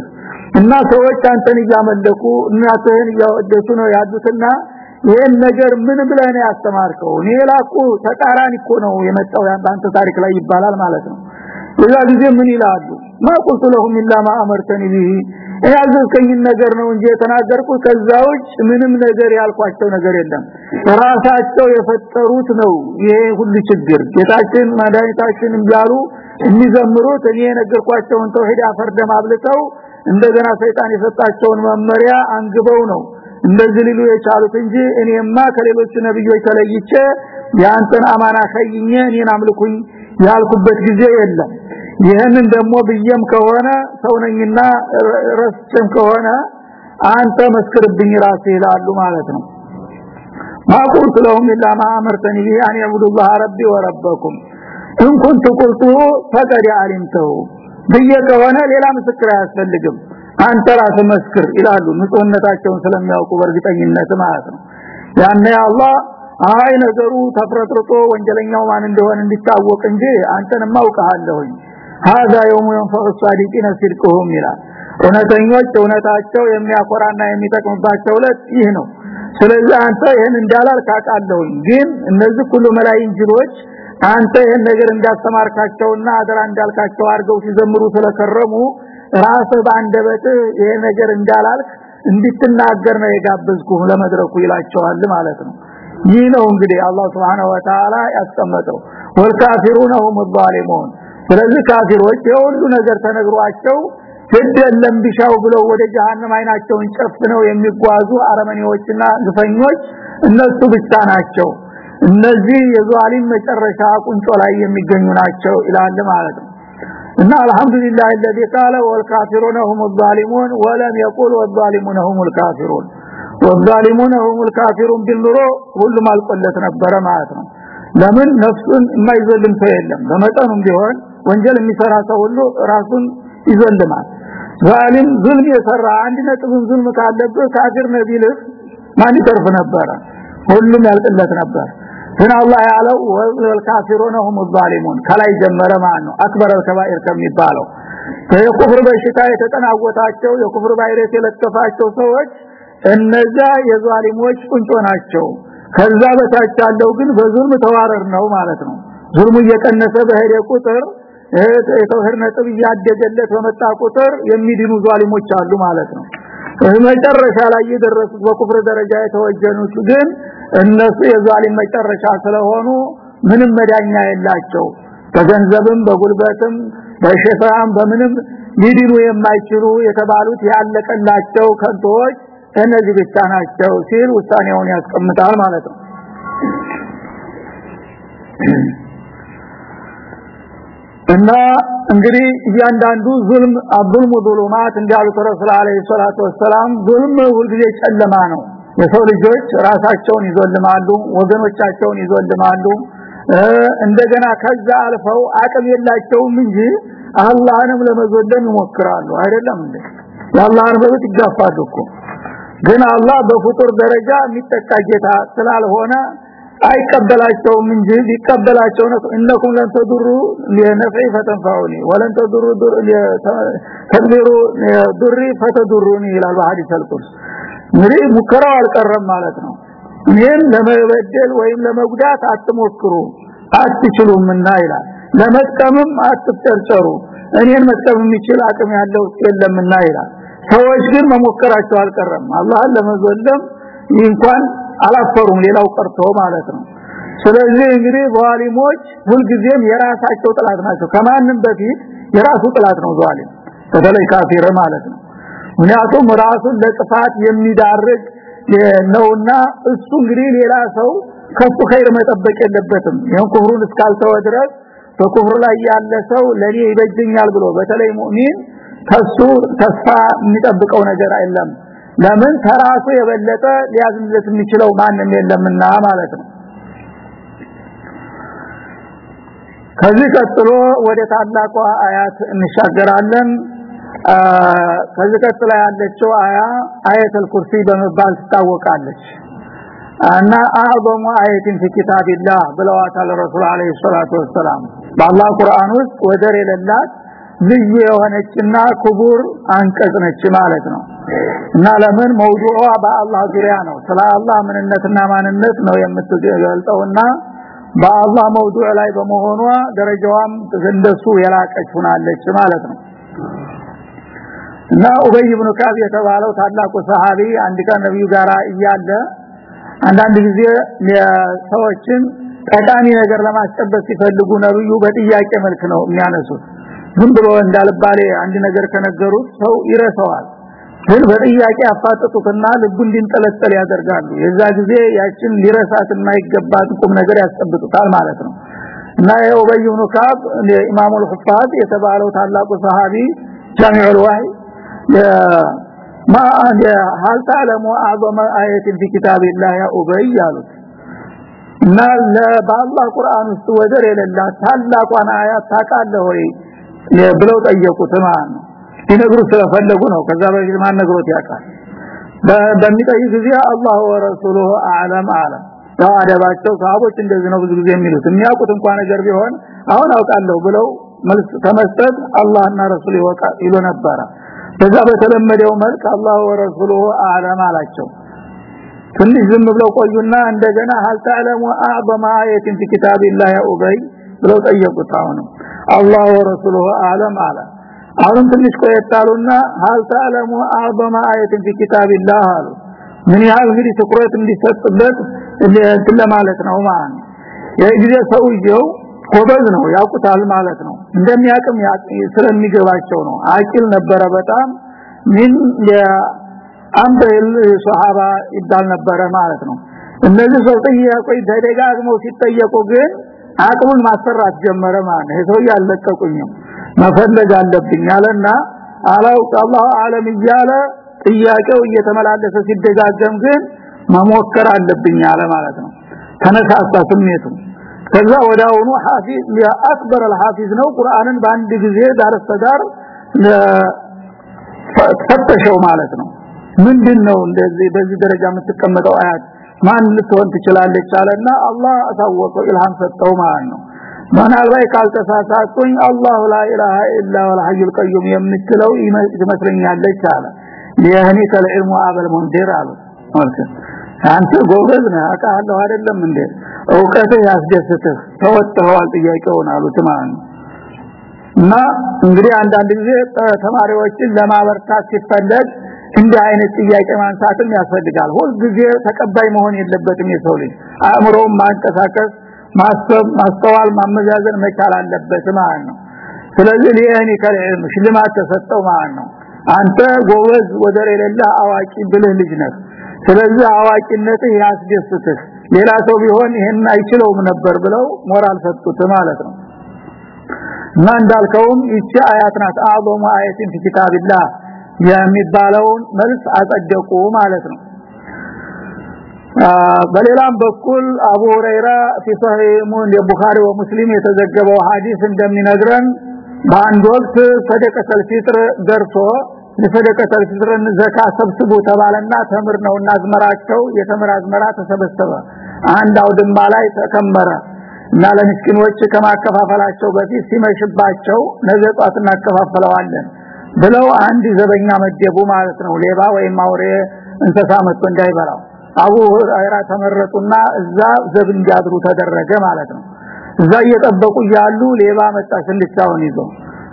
እና ሰዎች አንተን እያመለኩ እናትህን እያወደሱ ነው ያሉትና ይሄን ነገር ምን ብለህ ነው ያስተማርከው? እኔ ላኩ ተቃራኒ እኮ ነው የመጣው ያንተ ታሪክ ላይ ይባላል ማለት ነው። በዛ ጊዜ ምን ይላሉ? ማቁልቱ ለሁም ኢላ ማ አመርተኒ ቢሂ ያዘዝከኝ ነገር ነው እንጂ የተናገርኩ ከዛ ምንም ነገር ያልኳቸው ነገር የለም። ራሳቸው የፈጠሩት ነው ይሄ ሁሉ ችግር። ጌታችን መድኃኒታችን ቢያሉ የሚዘምሩት እኔ የነገርኳቸውን ተውሂድ አፈርደም አብልተው እንደገና ሰይጣን የሰጣቸውን መመሪያ አንግበው ነው እንደዚህ ሊሉ የቻሉት እንጂ እኔማ ከሌሎች ነብዮች ተለይቼ ያንተን አማና ከይኘ እኔን አምልኩኝ ያልኩበት ጊዜ የለም ይህንን ደግሞ ብየም ከሆነ ሰውነኝና ረስቸም ከሆነ አንተ መስክርብኝ ራስ ይላሉ ማለት ነው። ما قلت لهم إلا ما أمرتني به ربي وربكم። إن كنت قلته فقد علمته ብዬ ከሆነ ሌላ ምስክር አያስፈልግም። አንተ ራስህ መስክር ይላሉ። ንጹህነታቸውን ስለሚያውቁ በእርግጠኝነት ማለት ነው። ያኔ አላህ አይ ነገሩ ተፍረጥርጦ ወንጀለኛው ማን እንደሆነ እንዲታወቅ እንጂ አንተን ማውቀሃለሁኝ هذا يوم ينفع الصادقين صدقهم ይላል እውነተኞች እውነታቸው የሚያኮራና የሚጠቅምባቸው ለት ይህ ነው ስለዚህ አንተ ይሄን እንዳላል ካቃለሁኝ ግን እነዚህ ሁሉ መላእክት ጅሮች አንተ ይሄን ነገር እንዳስተማርካቸውና አደራ እንዳልካቸው አድርገው ሲዘምሩ ስለከረሙ ራስህ ባንደበት ይሄ ነገር እንዳላልክ እንድትናገር ነው የጋበዝኩ ለመድረኩ ይላቸዋል ማለት ነው ይህ ነው እንግዲህ አላህ Subhanahu Wa Ta'ala ያስቀመጠው ወልካፊሩን هم الظالمون ስለዚህ ካፊሮች የሁሉ ነገር ተነግሯቸው ፍደለም ቢሻው ብለው ወደ جہنم አይናቸውን ጨፍነው የሚጓዙ አረመኔዎችና ግፈኞች እነሱ ብቻ ናቸው። እነዚህ የዛሊም መጨረሻ ቁንጮ ላይ የሚገኙ ናቸው ይላል ማለት እና አልহামዱሊላህ الذي قال والكافرون هم الظالمون ولم يقل والظالمون هم الكافرون والظالمون هم الكافرون بالنور ሁሉም አልቆለት ነበረ ማለት ነው። ለምን? ነፍሱን የማይዘልም ሰው የለም። በመጠኑም ቢሆን ወንጀል የሚሰራ ሰው ሁሉ ራሱን ይዘልማል። ዛሊም ዙልም የሰራ አንድ ነጥብን ዙልም ካለበት ካፊር ነቢልህ ማን ይተርፍ ነበረ ሁሉም ያልቅለት ነበር። ግን አላህ ያለው ወል ካፊሩን ሁም ዛሊሙን ከላይ ጀመረ ማለት ነው አክበር ከባይር ከሚባለው። ከኩፍር በሽታ የተጠናወታቸው የኩፍር ቫይረስ የለጠፋቸው ሰዎች እነዛ የዛሊሞች ቁንጮ ናቸው። ከዛ በታች ያለው ግን በዙልም ተዋረር ነው ማለት ነው። ዙልሙ እየቀነሰ በሄደ ቁጥር የተውሂድ ነጥብ እያደገለት በመጣ ቁጥር የሚድኑ ዛሊሞች አሉ ማለት ነው። መጨረሻ ላይ የደረሱት በኩፍር ደረጃ የተወጀኑት ግን እነሱ የዛሊም መጨረሻ ስለሆኑ ምንም መዳኛ የላቸው። በገንዘብም በጉልበትም በሸፋም በምንም ሊድኑ የማይችሉ የተባሉት ያለቀላቸው ከንቶች እነዚህ ብቻ ናቸው ሲል ውሳኔውን ያስቀምጣል ማለት ነው እና እንግዲህ እያንዳንዱ ዙልም አብዱል ዙሉማት እንዳሉት ረሱል አለይሂ ሰላቱ ወሰላም ዙልም ሁልጊዜ ጨለማ ነው። የሰው ልጆች ራሳቸውን ይዞልማሉ ወገኖቻቸውን ይዞልማሉ። እንደገና ከዛ አልፈው አቅም የላቸውም እንጂ አላህንም ለመዘለም ይሞክራሉ። አይደለም እንዴ? የአላህን መብት ይጋፋሉ እኮ። ግን አላህ በፍጡር ደረጃ የሚጠቃ ጌታ ስላልሆነ አይቀበላቸውም እንጂ ቢቀበላቸው እነኩም ለን ተድሩ ፈተንፋውኒ ወለን ተድሩ ተድሩ ድሪ ፈተድሩኒ ይላል ሐዲስ አልቁርስ እንግዲህ ሙከራው አልቀረም ማለት ነው። እኔን ለመበደል ወይም ለመጉዳት አትሞክሩ አትችሉምና ይላል። ለመጥቀምም አትጨርጨሩ እኔን መጥቀም የሚችል አቅም ያለው የለምና ይላል። ሰዎች ግን መሞከራቸው አልቀረም። አላህን ለመዘለም እንኳን አላፈሩም። ሌላው ቀርቶ ማለት ነው። ስለዚህ እንግዲህ ዛሊሞች ሁልጊዜም የራሳቸው ጥላት ናቸው። ከማንም በፊት የራሱ ጥላት ነው ዛሊም በተለይ ካፊር ማለት ነው። ምክንያቱም ራሱን ለጥፋት የሚዳርግ ነውና እሱ እንግዲህ ሌላ ሰው ከሱ ኸይር መጠበቅ የለበትም። ይሄን ኩፍሩን እስካልተወ ድረስ በኩፍር ላይ ያለ ሰው ለኔ ይበጀኛል ብሎ በተለይ ሙእሚን ከሱ ተስፋ የሚጠብቀው ነገር አይደለም ለምን? ተራሱ የበለጠ ሊያዝንለት የሚችለው ማንም የለምና ማለት ነው። ከዚህ ቀጥሎ ወደ ታላቋ አያት እንሻገራለን። ከዚህ ቀጥሎ ያለችው አያ አያተል ኩርሲ በመባል ትታወቃለች። እና አዕዘሙ አያትን في كتاب ብለዋታል ረሱል አለይሂ ሰላቱ ወሰለም በአላህ ቁርአን ውስጥ ወደር የሌላት ልዩ የሆነችና ክቡር አንቀጽ ነች ማለት ነው። እና ለምን? መውዱዋ በአላህ ዙሪያ ነው። ስለ አላህ ምንነትና ማንነት ነው የምትገልጠውና በአላህ መውዱዕ ላይ በመሆኗ ደረጃዋም እንደሱ የላቀች ሆናለች ማለት ነው። እና ኡበይ ኢብኑ ካብ የተባለው ታላቁ ሰሃቢ አንድ ቀን ነብዩ ጋር እያለ አንዳንድ ጊዜ ሰዎችን ጠቃሚ ነገር ለማስጨበጥ ሲፈልጉ ነብዩ በጥያቄ መልክ ነው የሚያነሱት ዝም ብሎ እንዳልባሌ አንድ ነገር ከነገሩት ሰው ይረሳዋል ግን በጥያቄ አፋጥጡትና ልቡ እንዲንጠለጠል ያደርጋሉ የዛ ጊዜ ያችን ሊረሳት የማይገባት ቁም ነገር ያስጠብጡታል ማለት ነው እና የኡበይ ኢብኑ ካብ ኢማሙ አልሁፋዝ የተባለው ታላቁ ሰሃቢ ጃሚዑል ዋህይ ما هل تعلم اعظم ايه في كتاب الله يا ابي ያሉት እና በአላህ ቁርአን ውስጥ ወደር የሌላት ታላቋን አያት ታውቃለህ ወይ ብለው ጠየቁት ማለት ነው። ይነግሩ ስለፈለጉ ነው። ከዛ በፊት ማን ነግሮት ያውቃል? በሚጠይቅ ጊዜ አላህ ወረሱሉ አለም አለ። ያው አደባቸው ሰሃቦች እንደዚህ ነው ብዙ ጊዜ የሚሉት። የሚያውቁት እንኳን ነገር ቢሆን አሁን አውቃለሁ ብለው መልስ ተመስጠት አላህና ረሱል ይወቃል ይሉ ነበረ። በዛ በተለመደው መልክ አላህ ወረሱሉ አለም አላቸው። ትንሽ ዝም ብለው ቆዩና እንደገና هل تعلم اعظم ايه في كتاب الله ብለው ጠየቁት አሁንም። አላህ ወረሱሉሁ አለም አለ። አሁን ትንሽ ቆየታሉና ሀል ተዓለሙ አዕظመ አየትን ፊ ኪታቢላህ አሉ። ምን ያህል እንግዲህ ትኩረት እንዲሰጥበት እንትን ለማለት ነው ማለት ነው። የጊዜ ሰውየው ጎበዝ ነው ያውቁታል ማለት ነው። እንደሚያቅም ስለሚገባቸው ነው። አቂል ነበረ በጣም። ምን የአምበል ሱሐባ ይባል ነበረ ማለት ነው። እነዚህ ሰው ጥያቄ ደጋግመው ሲጠየቁ ግን አቅሙን ማሰራት ጀመረ ማለት ነው ሰው ያለቀቁኝም መፈለግ አለብኝ አለና አላው አላህ ዓለም እያለ ጥያቄው እየተመላለሰ ሲደጋገም ግን መሞከር አለብኝ አለ ማለት ነው ተነሳሳ ስሜቱ ከዛ ወዳውኑ ሐፊዝ የአክበር الحافظ ነው ቁርአንን በአንድ ጊዜ ዳርስተዳር ፈተሸው ማለት ነው ምንድነው እንደዚህ በዚህ ደረጃ የምትቀመጠው አያት ማን ልትሆን ትችላለች አለና አላህ አሳወቀው ኢልሃም ሰጠው ማለት ነው። ምናልባት ካልተሳሳትኩኝ አላሁ ላ ኢላሃ ኢላ ወል ሐዩል ቀዩም የምትለው ይመስለኛለች አለ። ይህኒ ከልዕልሙ አበል ሙንዲር አሉ። አንተ ጎበዝ ነህ አቃለሁ አይደለም እንዴ? እውቀትህ ያስደስትህ ተወጥተዋል ጥያቄውን አሉት ማለት ነው። እና እንግዲህ አንዳንድ ጊዜ ተማሪዎችን ለማበርታት ሲፈለግ እንዲህ አይነት ጥያቄ ማንሳትም ያስፈልጋል። ሁል ጊዜ ተቀባይ መሆን የለበትም የሰው ልጅ። አእምሮውን ማንቀሳቀስ ማሰብ ማስተዋል ማመዛዘን መቻል አለበት ማለት ነው። ስለዚህ ለያኒ ከልዕልም ሽልማት ተሰጠው ማለት ነው። አንተ ጎበዝ ወደር የሌለ አዋቂ ብልህ ልጅ ነህ። ስለዚህ አዋቂነትህ ያስደስትህ። ሌላ ሰው ቢሆን ይሄን አይችለውም ነበር ብለው ሞራል ሰጡት ማለት ነው። እና እንዳልከውም ይቺ አያት ናት። አዕظሙ አያቲን ፊ ኪታቢላህ የሚባለውን መልስ አጸደቁ ማለት ነው። በሌላም በኩል አቡ ሁረይራ ሲሰሂሙ የቡኻሪ ወሙስሊም የተዘገበው ሐዲስ እንደሚነግረን በአንድ ወቅት ሰደቀተል ፊጥር ደርሶ ለሰደቀተል ፊጥርን ዘካ ሰብስቡ ተባለና ተምር ነውና አዝመራቸው የተምር አዝመራ ተሰበሰበ። አንድ አውድማ ላይ ተከመረ እና ለምስኪኖች ከማከፋፈላቸው በፊት ሲመሽባቸው ነገጧት እናከፋፈለዋለን ብለው አንድ ዘበኛ መደቡ ማለት ነው። ሌባ ወይም አውሬ እንስሳ መጥቶ እንዳይበላው። አቡ ሁረይራ ተመረጡና እዛ ዘብ እንዲያድሩ ተደረገ ማለት ነው። እዛ እየጠበቁ ያሉ ሌባ መጣ ስልቻውን ይዞ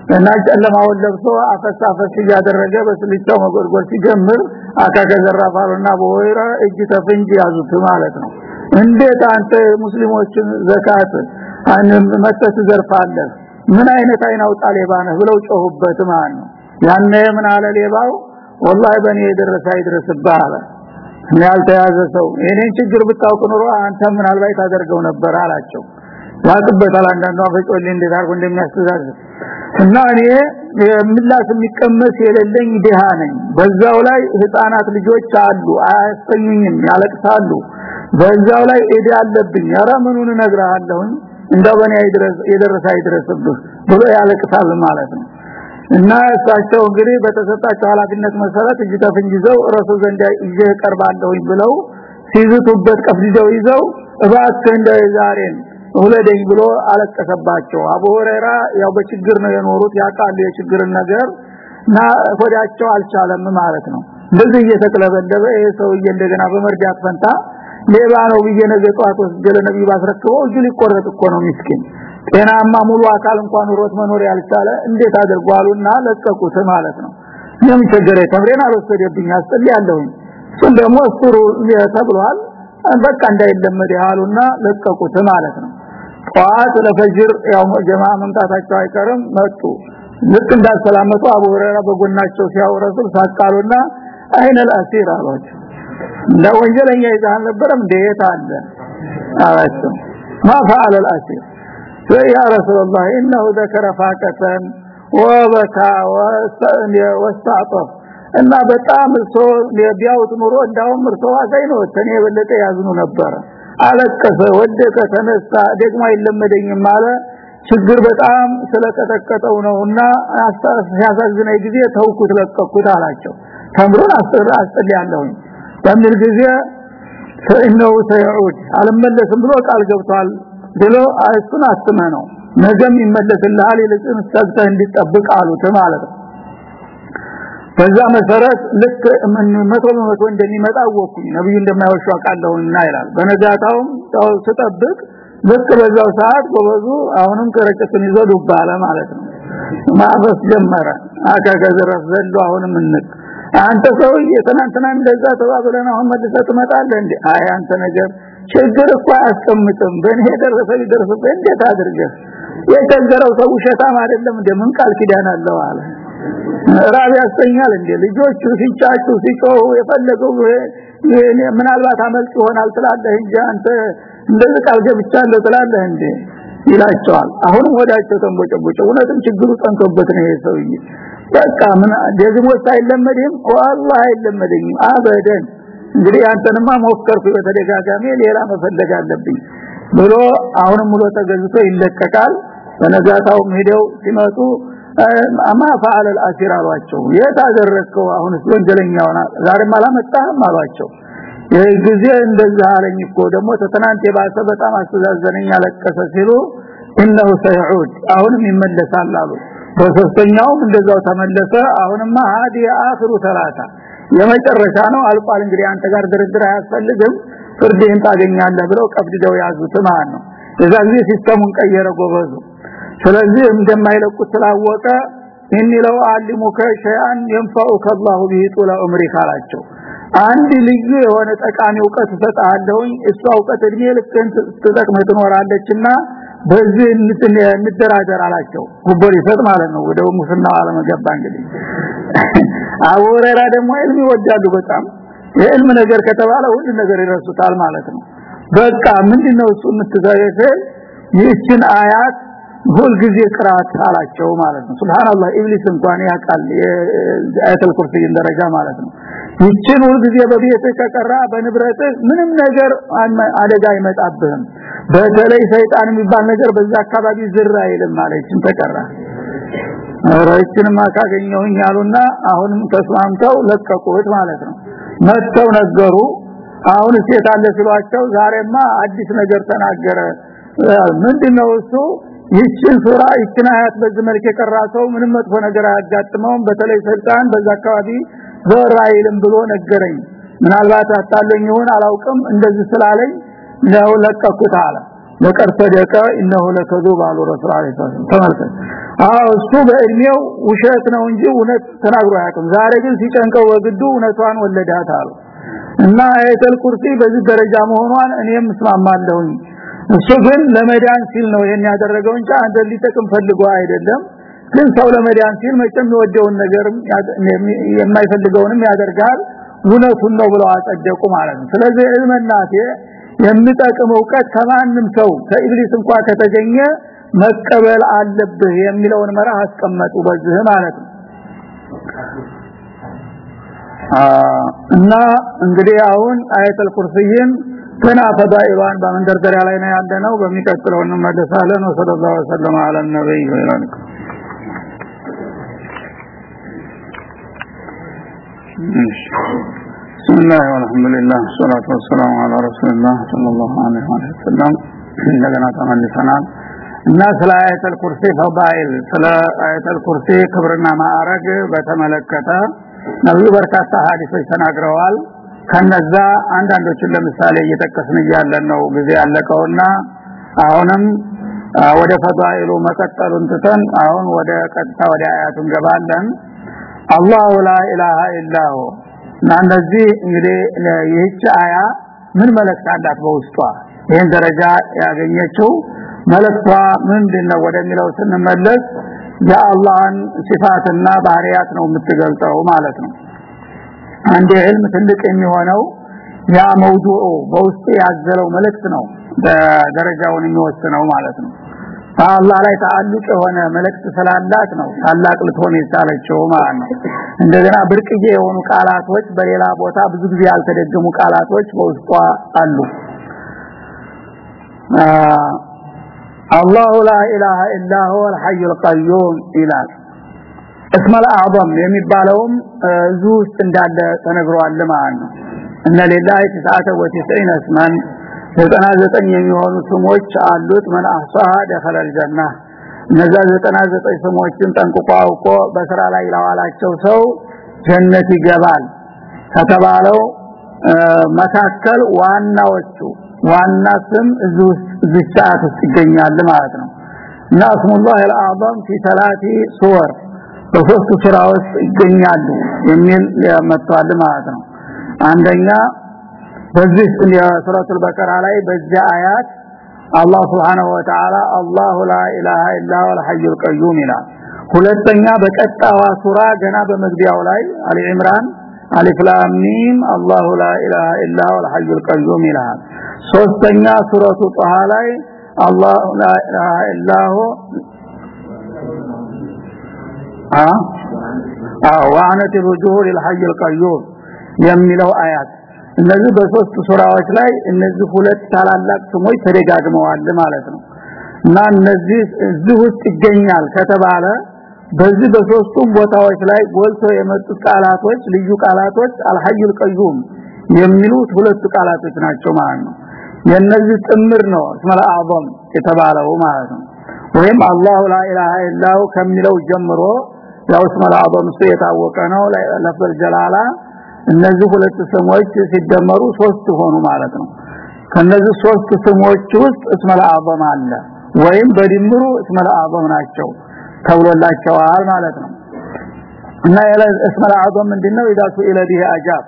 እና ጨለማውን ለብሶ አፈሳ አፈስ እያደረገ በስልቻው መጎርጎር ሲጀምር አካከ ዘራፋሉና በወይራ እጅ ተፍንጅ ያዙት ማለት ነው። እንዴት አንተ ሙስሊሞችን ዘካት? አንም መተት ዘርፋለህ ምን አይነት አይናውጣ ሌባ ነህ? ብለው ጮሁበት ማለት ነው ያነ ምን አለ ሌባው? ወላሂ በኔ የደረሰ አይድረስብህ አለ። ያልተያዘ ሰው የኔን ችግር ብታውቅ ኑሮ አንተ ምናልባት ታደርገው ነበር አላቸው። ያጥበታል አንዳንዱ አፈጮሌ እንዴት አድርጎ እንደሚያስተዛዝ እና እኔ ምላስ የሚቀመስ የሌለኝ ድሃ ነኝ። በዛው ላይ ህፃናት ልጆች አሉ አያስተኙኝም ያለቅሳሉ። በዛው ላይ እዳ አለብኝ። ኧረ ምኑን እነግርሃለሁኝ? እንደው በኔ የደረሰ አይድረስብህ ብሎ ያለቅሳል ማለት ነው እና እሳቸው እንግዲህ በተሰጣቸው ኃላፊነት መሰረት እጅ ተፍንጅ ይዘው ረሱል ዘንድ ይዤ ቀርባለሁኝ ብለው ሲዝቱበት ቀፍድደው ይዘው እባክህ እንደ ዛሬን ሁለደኝ ብሎ አለቀሰባቸው። አቡ ያው በችግር ነው የኖሩት ያቃሉ የችግርን ነገር እና ሆዳቸው አልቻለም ማለት ነው። እንደዚህ እየተቅለበለበ ይሄ ሰውዬ እንደገና በመርዳት ፈንታ ሌባ ነው ብዬ ነገ ጧት ወስጄ ለነብዩ ባስረክበው እጁ ሊቆረጥ እኮ ነው ምስኪን ጤናማ ሙሉ አካል እንኳን ሮት መኖር ያልቻለ እንዴት አድርጓሉና ለቀቁት ማለት ነው። ምን ቸገረ ተምሬን አልወሰደብኝ አስጠልያለሁኝ እሱም ደግሞ ስሩ ተብሏል። በቃ እንዳይለመድ ያሉና ለቀቁት ማለት ነው። ጧት ለፈጅር ያው ጀማ መምጣታቸው አይቀርም። መጡ። ልክ እንዳሰላመቱ አቡ በጎናቸው ሲያወረሱ ሳቃሉና አይነል አሲር አሏቸው። ለወንጀለኛ ይዛል ነበርም እንዴት አለ? አላቸው። ማፋ አለል አሲር يا رسول الله انه ذكر فاقه وبكى واستعطف እና በጣም እርሶ ቢያውት ኑሮ እንዳውም እርሶ አዛኝ ነው ተኔ የበለጠ ያዝኑ ነበር አለቀሰ ወደቀ ተነሳ ደግሞ አይለመደኝም አለ ችግር በጣም ስለቀጠቀጠው ነውና ያሳዝነኝ ጊዜ ተውኩት ለቀኩት አላቸው ተምሩን አስር አስጥል ያለውኝ በሚል ጊዜ ፈኢነሁ ሰይዑድ አልመለስም ብሎ ቃል ገብቷል ብሎ እሱን አስመ ነው ነገም ይመለስልሃል ይልቅን ሰግተህ እንዲጠብቅ አሉት ማለት ነው። በዛ መሰረት ልክ መቶ በመቶ እንደሚመጣ ወኩኝ ነብዩ እንደማይወሹ አቃለውና ይላል። በነጋታውም ሰው ስጠብቅ ልክ በዛው ሰዓት ጎበዙ አሁንም ከረጨቱን ይዞ ዱባለ ማለት ነው። ማፈስ ጀመረ። አካከዘረፍ ዘሎ አሁንም እንቅ አንተ ሰውዬ ትናንትና እንደዛ ተባብለን አሁን መልሰህ ትመጣለህ እንዴ? አይ አንተ ነገር ችግር እኮ አያስቀምጥም። በእኔ የደረሰ ሊደርስብህ እንዴት አድርገህ? የቸገረው ሰው ውሸታም አይደለም እንደምን ቃል ኪዳን አለው አለ። ራብ ያስተኛል እንዴ? ልጆቹ ሲጫጩ ሲጮሁ የፈለገው ምናልባት አመልጭ ይሆናል ስላለህ እንጂ አንተ እንደዚህ ቃል ገብቻለሁ ስላለህ እንዴ? ይላቸዋል። አሁንም ወዳቸው ተንቦጨቦጨ። እውነትም ችግሩ ጠንቶበት ነው የሰውዬ በቃ ምን ደግሞ ሳይለመድም ኮአላህ አይለመደኝም። አበደን። እንግዲህ አንተንማ ሞከርኩ በተደጋጋሚ ሌላ መፈለግ አለብኝ ብሎ አሁንም ሙሉ ተገዝቶ ይለቀቃል። በነጋታው ሄደው ሲመጡ አማ ፈዓለ الاسير አሏቸው። የታደረከው አሁን ወንጀለኛው ዛሬም አላመጣህም? አሏቸው። ይህ ጊዜ እንደዛ አለኝ እኮ ደግሞ ተተናንቴ ባሰ በጣም አስተዛዘነኝ አለቀሰ ሲሉ እነሆ ሰይዑድ አሁንም ይመለሳል አሉ። በሶስተኛውም እንደዛው ተመለሰ። አሁንማ ሀዲ አኽሩ ሰላታ የመጨረሻ ነው አልቋል እንግዲህ አንተ ጋር ድርድር አያስፈልግም ፍርድህን ታገኛለህ ብለው ቀብድደው ያዙት ማለት ነው የዛ ጊዜ ሲስተሙን ቀየረ ጎበዙ ስለዚህ እንደማይለቁት ስላወቀ እኒ ለው አሊሙከ ሸይአን ينفعك الله به طول عمرك አላቸው አንድ ልዩ የሆነ ጠቃሚ ዕውቀት ሰጣለሁኝ እሷ ዕውቀት እድሜ ልክን ትጠቅመህ ትኖራለችና በዚህ እንደራደር አላቸው። ጉቦ ሊሰጥ ማለት ነው። ወደ ሙስና ዓለም ገባ እንግዲህ። አወረራ ደግሞ ilm ይወዳሉ በጣም። የዕልም ነገር ከተባለ ሁሉ ነገር ይረሱታል ማለት ነው። በቃ ምንድነው እሱ የምትዘረፈ? ይህችን አያት ሁል ጊዜ ቅራት አላቸው ማለት ነው። ሱብሃንአላህ ኢብሊስ እንኳን ያቃል የአያተል ኩርሲን ደረጃ ማለት ነው ይችን ሁል ጊዜ በቤት ከቀራ በንብረት ምንም ነገር አደጋ አይመጣብህም። በተለይ ሰይጣን የሚባል ነገር በዛ አካባቢ ዝራ አይልም ማለችን ተቀራ። ረጅንም ካገኘውኝ ያሉና አሁንም ተስማምተው ለቀቁት ማለት ነው። መጥተው ነገሩ። አሁን ሴት አለ ሲሏቸው ዛሬማ አዲስ ነገር ተናገረ። ምንድነው እሱ? ይችን ሱራ ይችን አያት በዚህ መልክ የቀራ ሰው ምንም መጥፎ ነገር አያጋጥመውም። በተለይ ሰይጣን በዛ አካባቢ በራይልም ብሎ ነገረኝ። ምናልባት አጣለኝ ይሆን አላውቅም እንደዚህ ስላለኝ ነው ለቀቁት አለ። ለቀር ሰደቀ انه ለከذب አለ ረሱል እሱ በእድሜው ውሸት ነው እንጂ እውነት ተናግሮ አያውቅም። ዛሬ ግን ሲጨንቀው ወግዱ እውነቷን ወለዳት አሉ። እና አይተል ቁርሲ በዚህ ደረጃ መሆኗን እኔም እስማማለሁኝ። እሱ ግን ለመዳን ሲል ነው ይሄን ያደረገው እንጂ አንተ ሊጠቅም ፈልጎ አይደለም። ግን ሰው ለመዳን ሲል መቼም የወደውን ነገር የማይፈልገውንም ያደርጋል። እውነቱን ነው ብለው አጸደቁ ማለት ነው። ስለዚህ ዕልመናቴ የሚጠቅም ዕውቀት ከማንም ሰው ከኢብሊስ እንኳን ከተገኘ መቀበል አለብህ የሚለውን መርህ አስቀመጡ በዚህ ማለት ነው። እና እንግዲህ አሁን አያተል ኩርሲይን ገና ፈዳኢሏን በመንደርደሪያ ላይ ነው ያለነው። በሚቀጥለው እንመለሳለን። ወሰለላሁ አለ ነብይ ወይራን بسم الله والحمد لله والصلاة والسلام على رسول الله صلى الله عليه وسلم እንደገና ተመልሰናል እና ስለ አያተል ኩርሲ ፈዳኢል ስለ አያተል ኩርሲ ክብርና ማዕረግ በተመለከተ ነብዩ በርካታ ሐዲሶች ተናግረዋል ከነዛ አንዳንዶችን ለምሳሌ እየጠቀስን እያለን ነው ጊዜ ያለቀውና አሁንም ወደ ፈዳኢሉ መቀጠሉን ትተን አሁን ወደ ቀጥታ ወደ አያቱ እንገባለን አላሁ ላ ኢላሃ ኢላሁ። እና እንግዲህ ይህች አያ ምን መልእክት አላት በውስጧ? ይህን ደረጃ ያገኘችው መልእክቷ ምንድነው ወደሚለው ስንመለስ የአላህን ሲፋትና ባህሪያት ነው የምትገልጸው ማለት ነው። አንድ ህልም ትልቅ የሚሆነው ያ መውዱኡ በውስጡ ያዘለው መልእክት ነው ደረጃውን የሚወስነው ማለት ነው አላህ ላይ ተአልቅ የሆነ መልእክት ስላላት ነው ታላቅ ልትሆን የቻለችው ማለት እንደገና ብርቅዬ የሆኑ ቃላቶች በሌላ ቦታ ብዙ ጊዜ ያልተደገሙ ቃላቶች በውስጧ አሉ። አላሁ ላ ኢላሃ ኢላ ሁወ አልሐዩል ቀዩም ይላል። እስመ አዕظም የሚባለውም እዚህ ውስጥ እንዳለ ተነግሯል ማለት ነው። እነ ሊላሂ ተስዓተ ወተስዒነ እስመን ዘጠና ዘጠኝ የሚሆኑ ስሞች አሉት። ምን አህሳሃ ደኸለ አልጀና። እነዛ ዘጠና ዘጠኝ ስሞችን ጠንቅቆ በስራ ላይ ላዋላቸው ሰው ጀነት ይገባል ከተባለው መካከል ዋናዎቹ ዋና ስም እዚህ ይገኛል ማለት ነው። እና እስሙላህ አልአዕظም ፊ ሰላቲ ሱወር በሶስት ውስጥ ይገኛሉ የሚል መጥቷል ማለት ነው። አንደኛ በዚህ የሱረቱል በቀራ ላይ በዚህ አያት አላህ Subhanahu Wa Ta'ala አላሁ ላ ኢላሃ ኢላ ሁወል ሐዩል ቀዩም ይላል ሁለተኛ በቀጣዋ ሱራ ገና በመግቢያው ላይ አሊ ኢምራን አሊፍ ላም ሚም አላሁ ላ ኢላሃ ኢላ ሁወል ሐዩል ቀዩም ይላል ሶስተኛ ሱረቱ ጣሃ ላይ አላሁ ላ ኢላሃ ኢላ ሁ አ አዎ ወአነት الوجوه للحي القيوم የሚለው አያት እነዚህ በሶስት ሱራዎች ላይ እነዚህ ሁለት ታላላቅ ስሞች ተደጋግመዋል ማለት ነው። እና እነዚህ እዚህ ውስጥ ይገኛል ከተባለ በዚህ በሶስቱም ቦታዎች ላይ ጎልቶ የመጡት ቃላቶች ልዩ ቃላቶች አልሐዩል ቀዩም የሚሉት ሁለቱ ቃላቶች ናቸው ማለት ነው። የነዚህ ጥምር ነው እስመል አዕظም የተባለው ማለት ነው። ወይም አላሁ ላ ኢላሃ ኢላሁ ከሚለው ጀምሮ ያው እስመል አዕظም የታወቀ ነው። ለፈል ጀላላ እነዚህ ሁለት ስሞች ሲደመሩ ሶስት ሆኑ ማለት ነው። ከነዚህ ሶስት ስሞች ውስጥ እስመል አዘም አለ ወይም በድምሩ እስመል አዘም ናቸው ተብሎላቸዋል ማለት ነው። እና ያለ እስመል አዘም ምንድነው? ይዳሱ ኢለዲህ አጃብ።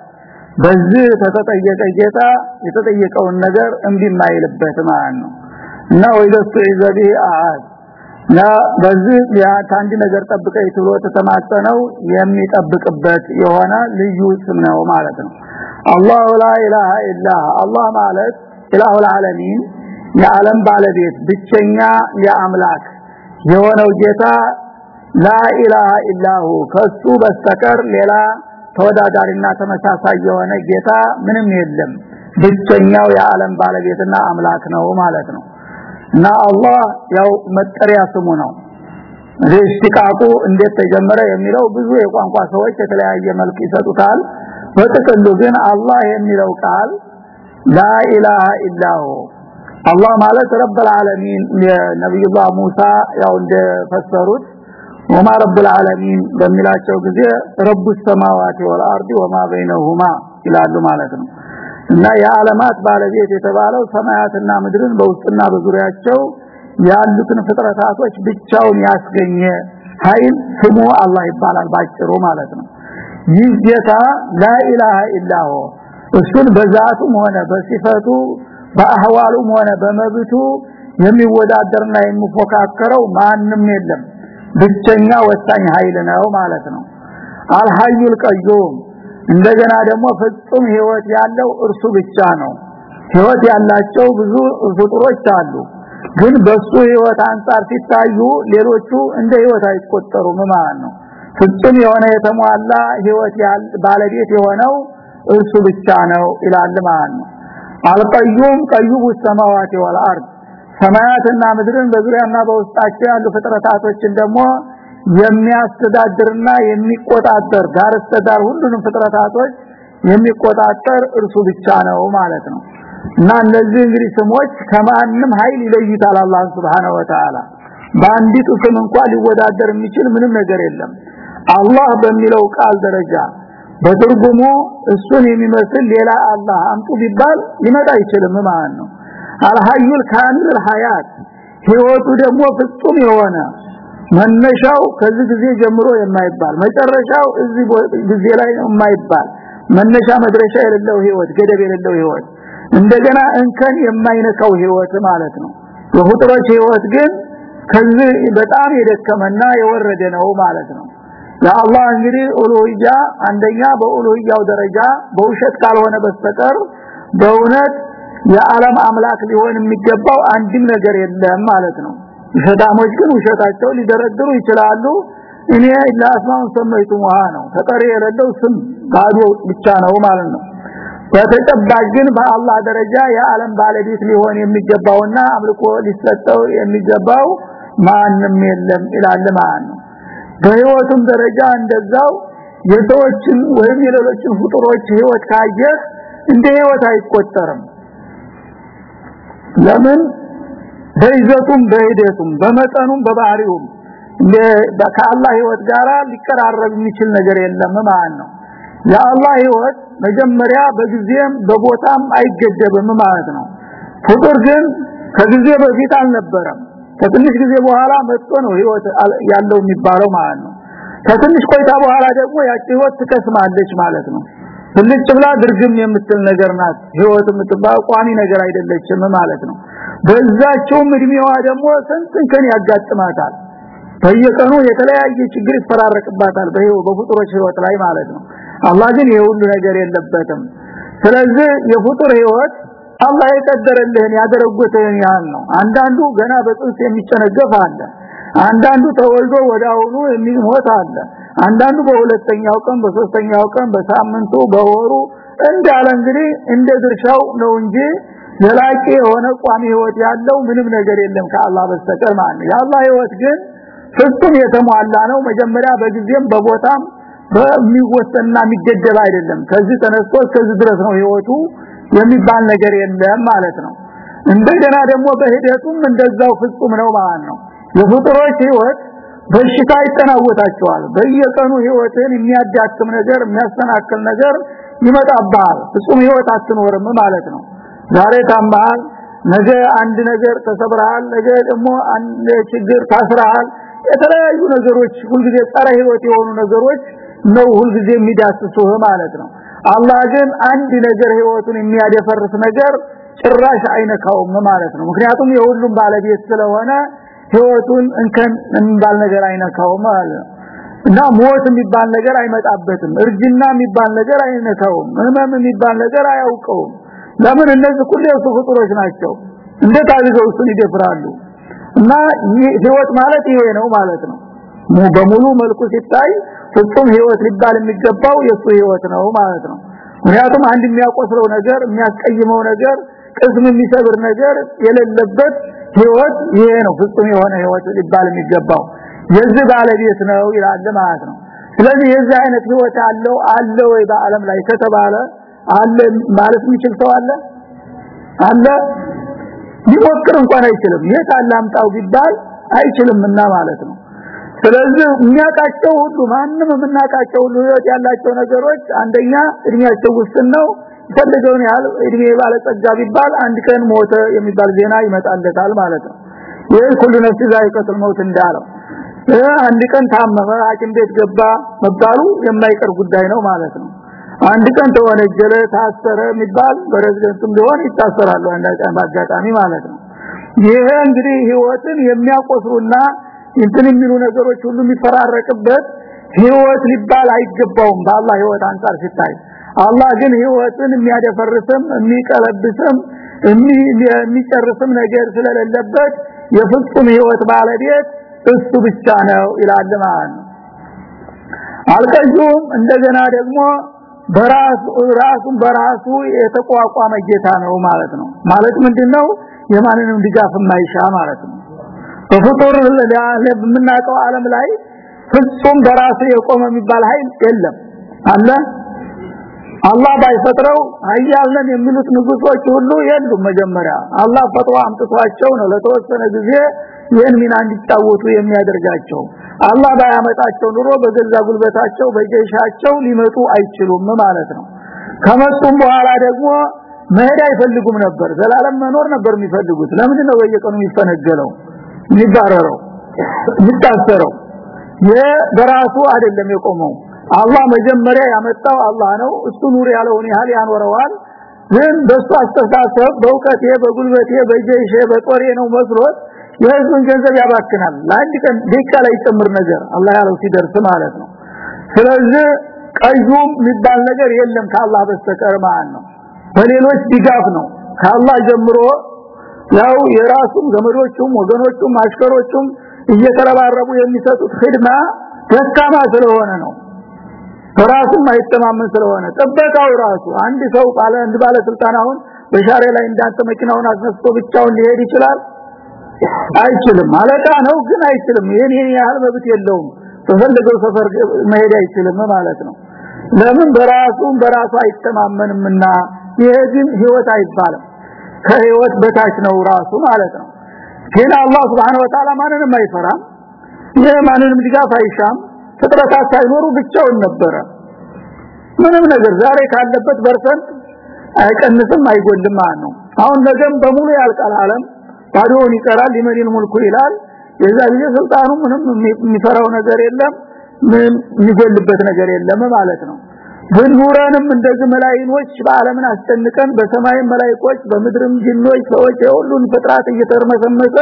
በዚህ ተተጠየቀ ጌታ የተጠየቀውን ነገር እንዲማይልበት ማለት ነው። እና ወይደሱ ኢዘዲህ አዓድ ና በዚህ አንድ ነገር ጠብቀኝ ብሎ ተተማጸነው የሚጠብቅበት የሆነ ልዩ ስም ነው ማለት ነው። አላሁ ላ ኢላሃ ኢላ አላህ ማለት ኢላሁል ዓለሚን የዓለም ባለቤት ብቸኛ የአምላክ የሆነው ጌታ ላ ኢላሃ ኢላሁ ከሱ በስተቀር ሌላ ተወዳዳሪና ተመሳሳይ የሆነ ጌታ ምንም የለም። ብቸኛው የዓለም ባለቤትና አምላክ ነው ማለት ነው እና አላህ ያው መጠሪያ ስሙ ነው። እሽቲቃቁ እንዴት ተጀመረ የሚለው ብዙ የቋንቋ ሰዎች የተለያየ መልክ ይሰጡታል። በጥቅሉ ግን አላህ የሚለው ቃል ላ ኢላሃ ኢላሁ አላህ ማለት ረብል ዓለሚን ነብዩላህ ሙሳ ያው እንደፈሰሩት ወማ ረብል ዓለሚን በሚላቸው ጊዜ ረቡ ሰማዋት ወልአርዲ ወማ በይነሁማ ይላሉ ማለት ነው እና የዓለማት ባለቤት የተባለው ሰማያትና ምድርን በውስጥና በዙሪያቸው ያሉትን ፍጥረታቶች ብቻውን ያስገኘ ኃይል ስሙ አላህ ይባላል ባጭሩ ማለት ነው። ይህ ጌታ ላኢላሃ ኢላሁ እሱን በዛቱም ሆነ በሲፈቱ በአህዋሉም ሆነ በመብቱ የሚወዳደርና የሚፎካከረው ማንም የለም። ብቸኛ ወሳኝ ኃይል ነው ማለት ነው። አልሐዩል ቀዩም እንደገና ደግሞ ፍጹም ህይወት ያለው እርሱ ብቻ ነው። ህይወት ያላቸው ብዙ ፍጡሮች አሉ። ግን በሱ ህይወት አንጻር ሲታዩ ሌሎቹ እንደ ህይወት አይቆጠሩም ማለት ነው። ፍጹም የሆነ የተሟላ ህይወት ባለቤት የሆነው እርሱ ብቻ ነው ይላል ማለት ነው። አልቀዩም ቀዩቡ ሰማዋት ወልአርድ ሰማያትና ምድርን በዙሪያና በውስጣቸው ያሉ ፍጥረታቶችን ደግሞ የሚያስተዳድርና የሚቆጣጠር ዳር ዳር ሁሉንም ፍጥረታቶች የሚቆጣጠር እርሱ ብቻ ነው ማለት ነው። እና እነዚህ እንግዲህ ስሞች ከማንም ኃይል ይለዩታል አላህ Subhanahu Wa Ta'ala በአንዲቱ ስም እንኳን ሊወዳደር የሚችል ምንም ነገር የለም። አላህ በሚለው ቃል ደረጃ በትርጉሙ እሱን የሚመስል ሌላ አላህ አምጡ ቢባል ሊመጣ አይችልም ማለት ነው። አልሐዩል ካሚል ሐያት ህይወቱ ደግሞ ፍጹም የሆነ መነሻው ከዚህ ጊዜ ጀምሮ የማይባል መጨረሻው እዚህ ጊዜ ላይ የማይባል። መነሻ መድረሻ የሌለው ህይወት ገደብ የሌለው ህይወት እንደገና እንከን የማይነካው ህይወት ማለት ነው። የፍጥሮች ህይወት ግን ከዚህ በጣም የደከመና የወረደ ነው ማለት ነው። የአላህ እንግዲህ ኡሉሂያ አንደኛ በኡሉሂያው ደረጃ በውሸት ካልሆነ በስተቀር በእውነት የዓለም አምላክ ሊሆን የሚገባው አንድም ነገር የለም ማለት ነው ሸታሞች ግን ውሸታቸው ሊደረድሩ ይችላሉ። እኔ ለአስማውን ሰመይቱም ውሃ ነው። ተጠሪ የሌለው ስም ባዶ ብቻ ነው ማለት ነው። በተጨባጭ ግን በአላህ ደረጃ የዓለም ባለቤት ሊሆን የሚገባውና አምልኮ ሊሰጠው የሚገባው ማንም የለም ይላል ማለት ነው። በህይወቱም ደረጃ እንደዛው የሰዎችን ወይም የሌሎችን ፍጡሮች ህይወት ካየህ እንደ ህይወት አይቆጠርም። ለምን በይዘቱም በሂደቱም በመጠኑም በባህሪውም ከአላህ ህይወት ጋራ ሊቀራረብ የሚችል ነገር የለም። ማለት ነው? የአላህ ህይወት መጀመሪያ በጊዜም በቦታም አይገደብም ማለት ነው። ፍጡር ግን ከጊዜ በፊት አልነበረም። ከትንሽ ጊዜ በኋላ መጥቶ ነው ህይወት ያለው የሚባለው ማለት ነው። ከትንሽ ቆይታ በኋላ ደግሞ ያቺ ህይወት ትከስማለች ማለት ነው። ትልቅ ብላ ድርግም የምትል ነገር ናት። ህይወት የምትባል ቋሚ ነገር አይደለችም ማለት ነው በዛቸውም እድሜዋ ደግሞ ስንትን ከን ያጋጥማታል? በየቀኑ የተለያየ ችግር ይፈራረቅባታል በህይወት በፍጡሮች ህይወት ላይ ማለት ነው። አላህ ግን የሁሉ ነገር የለበትም። ስለዚህ የፍጡር ህይወት አላህ የቀደረልህን ያደረጉትን ያህል ነው። አንዳንዱ ገና በጽንስ የሚጨነገፍ አለ። አንዳንዱ ተወልዶ ወዳውኑ የሚሞት አለ። አንዳንዱ በሁለተኛው ቀን በሶስተኛው ቀን በሳምንቱ በወሩ እንዳለ እንግዲህ እንደ ድርሻው ነው እንጂ ዘላቂ የሆነ ቋሚ ህይወት ያለው ምንም ነገር የለም ከአላህ በስተቀር ማለት ነው። ህይወት ግን ፍጹም የተሟላ ነው። መጀመሪያ በጊዜም በቦታም በሚወሰንና የሚገደብ አይደለም። ከዚህ ተነስቶ እስከዚህ ድረስ ነው ህይወቱ የሚባል ነገር የለም ማለት ነው። እንደገና ደግሞ በሂደቱም እንደዛው ፍጹም ነው ማለት ነው። የፍጡሮች ህይወት በሽታ ይጠናወታቸዋል በየቀኑ ህይወትን የሚያዳክም ነገር የሚያስተናክል ነገር ይመጣባል ፍጹም ህይወት አትኖርም ማለት ነው ዛሬ ታማል ነገ አንድ ነገር ተሰብረሃል ነገ ደግሞ አንድ ችግር ታስረሃል። የተለያዩ ነገሮች ሁልጊዜ ጸረ ህይወት የሆኑ ነገሮች ነው ሁልጊዜ የሚዳስሱህ ማለት ነው። አላህ ግን አንድ ነገር ህይወቱን የሚያደፈርስ ነገር ጭራሽ አይነካውም ማለት ነው። ምክንያቱም የሁሉም ባለቤት ስለሆነ ህይወቱን እንከን የሚባል ነገር አይነካውም ማለት ነው። እና ሞት የሚባል ነገር አይመጣበትም። እርጅና የሚባል ነገር አይነካውም። ህመም የሚባል ነገር አያውቀውም ለምን እነዚህ ሁሉ የሱ ፍጡሮች ናቸው? እንዴት አድርገው እሱን ይደፍራሉ? እና ህይወት ማለት ይሄ ነው ማለት ነው። በሙሉ መልኩ ሲታይ ፍጹም ህይወት ሊባል የሚገባው የሱ ህይወት ነው ማለት ነው። ምክንያቱም አንድ የሚያቆስለው ነገር የሚያስቀይመው ነገር ቅስም የሚሰብር ነገር የሌለበት ህይወት ይሄ ነው። ፍጹም የሆነ ህይወት ሊባል የሚገባው የዚህ ባለቤት ነው ይላል ማለት ነው። ስለዚህ የዚህ አይነት ህይወት አለው? አለ ወይ በአለም ላይ ከተባለ አለ ማለት የሚችል ሰው አለ? አለ? ሊሞክር እንኳን አይችልም። የት አላምጣው ቢባል አይችልምና ማለት ነው። ስለዚህ የሚያቃቸው ሁሉ ማንም የምናቃቸው ሁሉ ህይወት ያላቸው ነገሮች አንደኛ እድሜያቸው ውስን ነው። ፈልገውን ያህል እድሜ ባለጸጋ ቢባል አንድ ቀን ሞተ የሚባል ዜና ይመጣለታል ማለት ነው። ይህ ሁሉ ነፍስ ዛይቀቱል መውት እንዳለው አንድ ቀን ታመመ ሐኪም ቤት ገባ መባሉ የማይቀር ጉዳይ ነው ማለት ነው አንድ ቀን ተወነጀለ ታሰረ የሚባል በሬዝደንትም ቢሆን ይታሰራሉ አንዳንድ አጋጣሚ ማለት ነው። ይሄ እንግዲህ ህይወትን የሚያቆስሩና እንትን የሚሉ ነገሮች ሁሉ የሚፈራረቅበት ህይወት ሊባል አይገባውም በአላህ ህይወት አንጻር ሲታይ። አላህ ግን ህይወትን የሚያደፈርስም የሚቀለብስም የሚጨርስም ነገር ስለሌለበት የፍጹም ህይወት ባለቤት እሱ ብቻ ነው ይላል ማለት ነው። አልቀዩም እንደገና ደግሞ በራሱ ራሱን በራሱ የተቋቋመ ጌታ ነው ማለት ነው። ማለት ምንድነው? የማንንም ድጋፍ የማይሻ ማለት ነው። በፍጡር ለምናቀው ዓለም ላይ ፍጹም በራሱ የቆመ የሚባል ኃይል የለም። አለ? አላህ ባይፈጥረው ሀያለን የሚሉት ንጉሶች ሁሉ የሉም መጀመሪያ። አላህ ፈጥሮ አምጥቷቸው ነው ለተወሰነ ጊዜ ይህን ሚና እንዲጫወቱ የሚያደርጋቸው አላህ ባያመጣቸው ኑሮ በገዛ ጉልበታቸው በጀሻቸው ሊመጡ አይችሉም ማለት ነው። ከመጡም በኋላ ደግሞ መሄድ አይፈልጉም ነበር። ዘላለም መኖር ነበር የሚፈልጉት። ለምንድን ነው በየቀኑ የሚፈነገለው? የሚባረረው? የሚታሰረው? በራሱ አይደለም የቆመው። አላህ መጀመሪያ ያመጣው አላህ ነው። እሱ ኑር ያለውን ያህል ያኖረዋል። ግን በሱ አስተሳሰብ በእውቀቴ በጉልበቴ በጀይሼ በጦሬ ነው መስሎት የህዝብን ገንዘብ ያባክናል። ለአንድ ቀን ደቂቃ ላይ ጨምር ነገር አላህ ያለው ሲደርስ ማለት ነው። ስለዚህ ቀዩም የሚባል ነገር የለም ከአላህ በስተቀር ማለት ነው። በሌሎች ድጋፍ ነው። ከአላህ ጀምሮ ያው የራሱም ዘመዶቹም ወገኖቹም አሽከሮቹም እየተረባረቡ የሚሰጡት ኺድማ ደካማ ስለሆነ ነው። በራሱም አይተማመን ስለሆነ ጥበቃው ራሱ አንድ ሰው ባለ አንድ ባለስልጣን አሁን በሻሬ ላይ እንዳንተ መኪናውን አስነስቶ ብቻውን ሊሄድ ይችላል አይችልም። አለቃ ነው ግን አይችልም። ይሄን ያህል መብት የለውም። ተፈልገው ሰፈር መሄድ አይችልም ማለት ነው። ለምን? በራሱ በራሱ አይተማመንምና ይሄ ግን ህይወት አይባልም። ከህይወት በታች ነው ራሱ ማለት ነው። ግን አላህ Subhanahu Wa Ta'ala ማንንም አይፈራም። ይሄ ማንንም ድጋፍ አይሻም። ፍጥረታት ሳይኖሩ ብቻውን ነበረ። ምንም ነገር ዛሬ ካለበት በርሰንት አይቀንስም አይጎልም ማለት ነው። አሁን ነገም በሙሉ ያልቃል ዓለም ባዶውን ይቀራል ሊመዲን ሙልኩ ይላል። የዛ ጊዜ ስልጣኑ ምንም የሚፈራው ነገር የለም ምን የሚጎልበት ነገር የለም ማለት ነው። ግን ኑረንም እንደዚህ መላእክቶች በአለምን አስጨንቀን በሰማይ መላእክቶች በምድርም ጅኖች ሰዎች የሁሉን ፍጥረት እየተርመሰመሰ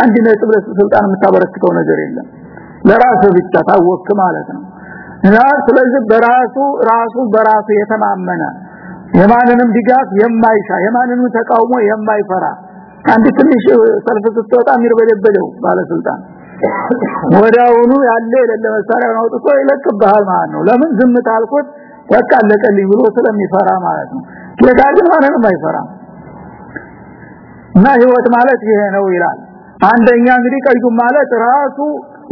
አንድ ነጥብ ለስልጣን የምታበረክተው ነገር የለም። ለራሱ ብቻ ታወክ ማለት ነው። እና ስለዚህ በራሱ ራሱ በራሱ የተማመነ የማንንም ድጋፍ የማይሻ የማንንም ተቃውሞ የማይፈራ አንድ ትንሽ ሰልፍ ስትወጣ የሚርበደበደው ባለስልጣን። ወዳውኑ ያለ የሌለ መሳሪያ አውጥቶ ይለቅብሃል ማለት ነው። ለምን? ዝም ታልኩት በቃ ብሎ ስለሚፈራ ማለት ነው። ጌታ ግን ማንንም አይፈራም። እና ህይወት ማለት ይሄ ነው ይላል። አንደኛ እንግዲህ ቀዩ ማለት ራሱ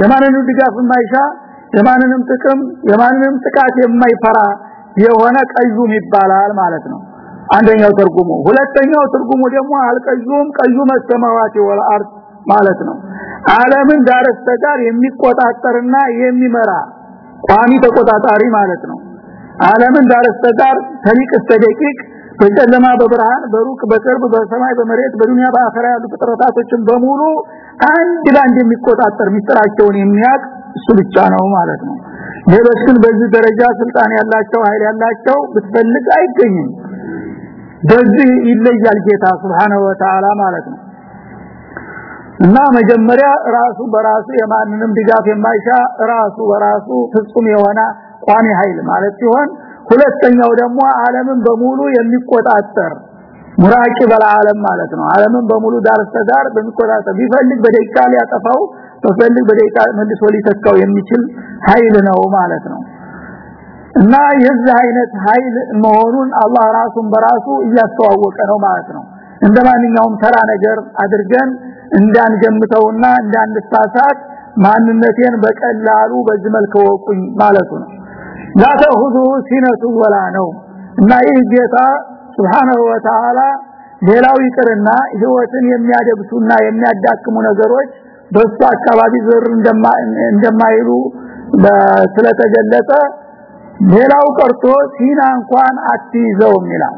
የማንንም ድጋፍ የማይሻ የማንንም ጥቅም የማንንም ጥቃት የማይፈራ የሆነ ቀዩም ይባላል ማለት ነው አንደኛው ትርጉሙ። ሁለተኛው ትርጉሙ ደግሞ አልቀዩም ቀዩ መሰማዋት ወልአርድ ማለት ነው። ዓለምን ዳርስተዳር የሚቆጣጠርና የሚመራ ቋሚ ተቆጣጣሪ ማለት ነው። ዓለምን ዳርስተዳር ተሊቅ እስከ ደቂቅ በጨለማ በብርሃን በሩቅ በቅርብ በሰማይ በመሬት በዱንያ በአኸራ ያሉ ፍጥረታቶችን በሙሉ አንድ ባንድ የሚቆጣጠር ሚስጥራቸውን የሚያቅ እሱ ብቻ ነው ማለት ነው። ሌሎች ግን በዚህ ደረጃ ስልጣን ያላቸው ኃይል ያላቸው ብትፈልግ አይገኝም በዚህ ይለያል ጌታ Subhanahu Wa Ta'ala ማለት ነው። እና መጀመሪያ ራሱ በራሱ የማንንም ድጋፍ የማይሻ ራሱ በራሱ ፍጹም የሆነ ቋሚ ኃይል ማለት ሲሆን ሁለተኛው ደግሞ ዓለምን በሙሉ የሚቆጣጠር ሙራቂ በልዓለም ማለት ነው። ዓለምን በሙሉ ዳር ዳር በሚቆጣጠር ቢፈልግ በደቂቃ ሊያጠፋው በፈልግ በደቂቃ መልሶ ሊተካው የሚችል ኃይል ነው ማለት ነው እና የዚህ አይነት ኃይል መሆኑን አላህ ራሱን በራሱ እያስተዋወቀ ነው ማለት ነው። እንደማንኛውም ተራ ነገር አድርገን እንዳንገምተውና እንዳንሳሳት ማንነቴን በቀላሉ በዚህ መልክ ወቁኝ ማለቱ ነው። ላተኹዙ ሲነቱ ወላ ነው። እና ይህ ጌታ Subhanahu Wa Ta'ala ሌላው ይቅርና ህይወትን የሚያደብሱና የሚያዳክሙ ነገሮች በሱ አካባቢ ዝር እንደማይሉ ስለተገለጸ ሌላው ቀርቶ ሲና እንኳን አትይዘውም ይላል።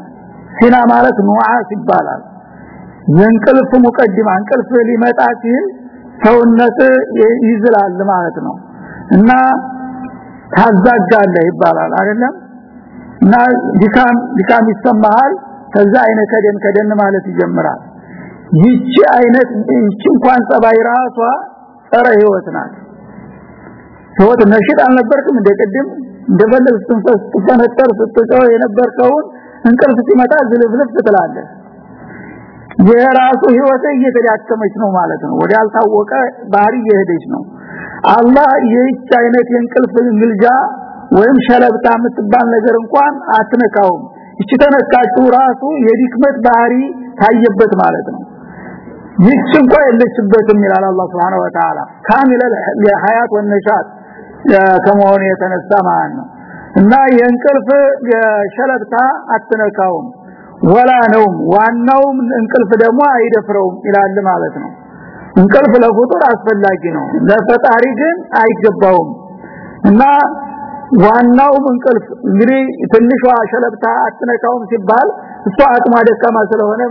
ሲና ማለት ኑዓስ ይባላል። የእንቅልፍ ሙቀድማ እንቅልፍ ሊመጣ ሲል ሰውነት ይዝላል ማለት ነው። እና ታዛጋለህ ይባላል አይደለም? እና ዲካም ዲካም ይሰማሃል ከዛ አይነ ከደን ከደን ማለት ይጀምራል። ይቺ አይነት ይቺ እንኳን ጸባይ ራሷ ጸረ ህይወት ናት። ህይወት ነሽድ አልነበርክም እንደቀድም እንደፈለግ ስትንፈስ ስትፈነጠር ስትጮህ የነበርከውን እንቅልፍ ሲመጣ ዝልፍልፍ ትላለህ። የራሱ ህይወት እየተዳከመች ነው ማለት ነው። ወደ ያልታወቀ ባህሪ እየሄደች ነው። አላህ ይህች አይነት የእንቅልፍ ግልጃ ወይም ሸለብታ የምትባል ነገር እንኳን አትነካውም። እቺ ተነካችው ራሱ የድክመት ባህሪ ታየበት ማለት ነው። ይህች እንኳን የለችበትም ይላል አላህ Subhanahu Wa Ta'ala ካሚለ ለሐያት ወነሻት ከመሆኑ የተነሳ ማለት ነው። እና የእንቅልፍ ሸለብታ አትነካውም ወላ ነው ዋናውም እንቅልፍ ደግሞ አይደፍረውም ይላል ማለት ነው። እንቅልፍ ለፍጡር አስፈላጊ ነው ለፈጣሪ ግን አይገባውም። እና ዋናው እንቅልፍ እንግዲህ ትንሿ ሸለብታ አትነካውም ሲባል እሷ አቅሟ ደካማ ስለሆነ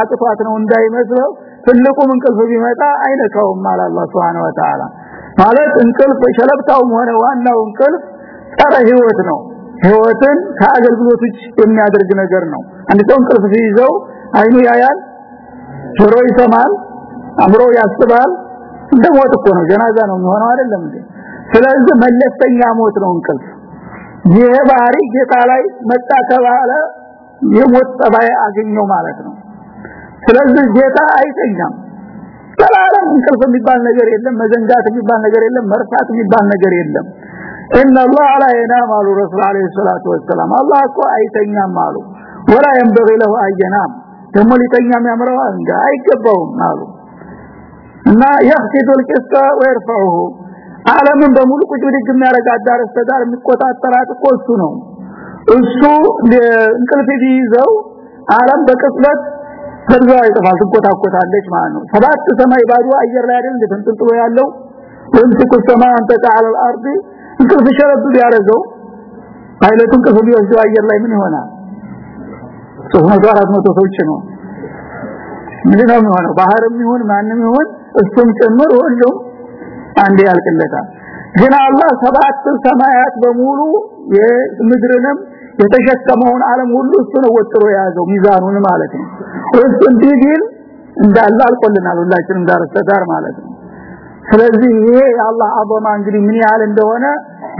አቅቷት ነው እንዳይመስለው ትልቁም እንቅልፍ ቢመጣ አይነካውም አላህ Subhanahu Wa Ta'ala ማለት እንቅልፍ ሸለብታውም ሆነ ዋናው እንቅልፍ ጸረ ህይወት ነው። ህይወትን ከአገልግሎት የሚያደርግ ነገር ነው። አንድ ሰው እንቅልፍ ሲይዘው አይኑ ያያል ጆሮ ይሰማል አምሮ ያስባል። እንደሞት እኮ ነው። ጀናዛ ነው የሚሆነው አይደለም እንዴ? ስለዚህ መለስተኛ ሞት ነው እንቅልፍ። ይሄ ባህሪ ጌታ ላይ መጣ ተባለ የሞት ጸባይ አገኘው ማለት ነው። ስለዚህ ጌታ አይተኛም ሰላም እንቅልፍ የሚባል ነገር የለም መዘንጋት የሚባል ነገር የለም መርሳት የሚባል ነገር የለም ان الله لا ينام على الرسول عليه الصلاه والسلام الله እኮ አይተኛም አሉ ولا ينبغي له ان ينام ደግሞ ሊተኛም ያምረው እንደ አይገባውም አሉ እና يخفض القسط ويرفعه ዓለምን በሙሉ ቁጭ ብድግ የሚያረጋት ዳር ስተዳር የሚቆጣጠራት እኮ እሱ ነው እሱ እንቅልፍ ቢይዘው ዓለም በቅጽበት ከዛ ይጠፋል ትቆጣቆታለች ማለት ነው ሰባት ሰማይ ባዶ አየር ላይ አይደል እንደተንጠልጥሎ ያለው ወንትኩ ሰማይ አንተ على الارض እንቅልፍ ሸረብ ቢያረገው ፓይለቱን እንቅልፍ ቢወስደው አየር ላይ ምን ይሆናል 300 400 ሰዎች ነው ምንድነው የሚሆነው ባህርም ይሁን ማንም ይሁን እሱም ጭምር ሁሉም አንድ ያልቅለታል ግን አላህ ሰባት ሰማያት በሙሉ የምድርንም የተሸከመውን ዓለም ሁሉ እሱ ነው ወጥሮ የያዘው ሚዛኑን ማለት ነው። እሱ እንዲህ እንዳለ አልቆልናል ሁላችንም ዳርስተዳር ማለት ነው። ስለዚህ ይሄ የአላህ አበማ እንግዲህ ምን ያህል እንደሆነ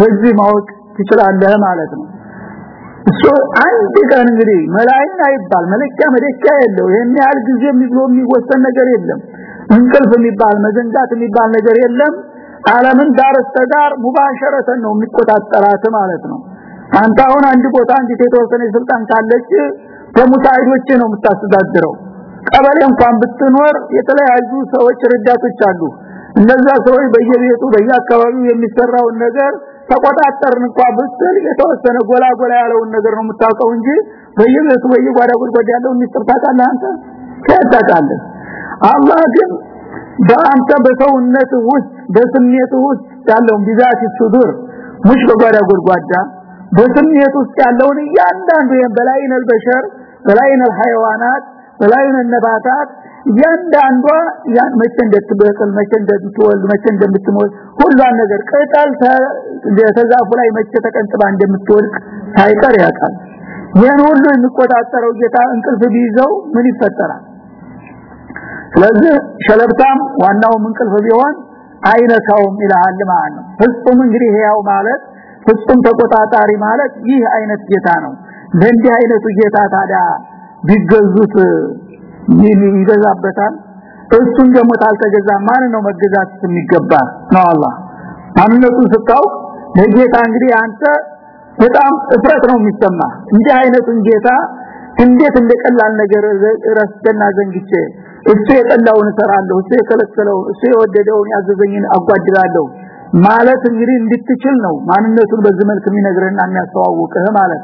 በዚህ ማወቅ ትችላለህ ማለት ነው። እሱ አንድ ቀን እንግዲህ መላእክት አይባል መለኪያ መደኪያ የለው ይሄን ያህል ጊዜ የሚብሎ የሚወሰን ነገር የለም። እንቅልፍ የሚባል መዘንጋት የሚባል ነገር የለም። ዓለምን ዳር ሙባሸረተን ነው የሚቆጣጠራት ማለት ነው አንተ አሁን አንድ ቦታ አንዲት የተወሰነ ስልጣን ካለች በሙሳይዶች ነው የምታስተዳድረው። ቀበሌ እንኳን ብትኖር የተለያዩ ሰዎች ረዳቶች አሉ። እነዛ ሰዎች በየቤቱ በየአካባቢው የሚሰራውን ነገር ተቆጣጠርን እንኳን ብትል የተወሰነ ጎላ ጎላ ያለውን ነገር ነው የምታውቀው እንጂ በየቤቱ በየጓዳ ጉድጓድ ያለው ሚስጥር ታውቃለህ አንተ? ታውቃለህ? አላህ ግን በአንተ በሰውነት ውስጥ በስሜት ውስጥ ያለውን ቢዛት ሱዱር ሙሽ በጓዳ ጉድጓዳ በስሜት ውስጥ ያለውን እያንዳንዱ የበላይነል በሸር በላይነ الحيوانات በላይነ النباتات እያንዳንዷ ያን መቼ እንደትበቅል መቼ እንደምትወልድ መቼ እንደምትሞት ሁሉን ነገር ቅጠል ተዛፉ ላይ መቼ ተቀንጥባ እንደምትወድቅ ሳይቀር ያውቃል ይህን ሁሉ የሚቆጣጠረው ጌታ እንቅልፍ ቢይዘው ምን ይፈጠራል ስለዚህ ሸለብታም ዋናው እንቅልፍ ቢሆን አይነካውም ይላል ማለት ነው ፍጹም እንግዲህ ያው ማለት ፍጹም ተቆጣጣሪ ማለት ይህ አይነት ጌታ ነው። በእንዲህ አይነቱ ጌታ ታዲያ ቢገዙት ይገዛበታል? እሱን ደግሞ ታልተገዛ ማን ነው መገዛት የሚገባ? ነው አላህ። ማንነቱን ስታውቅ ለጌታ እንግዲህ አንተ በጣም እፍረት ነው የሚሰማ እንዲህ አይነቱን ጌታ እንዴት እንደቀላል ነገር ረስተና ዘንግቼ እሱ የጠላውን እሰራለሁ እሱ የከለከለው እሱ የወደደውን ያዘዘኝን አጓድላለሁ ማለት እንግዲህ እንድትችል ነው። ማንነቱን በዚህ መልክ የሚነግርህና የሚያስተዋውቅህ ማለት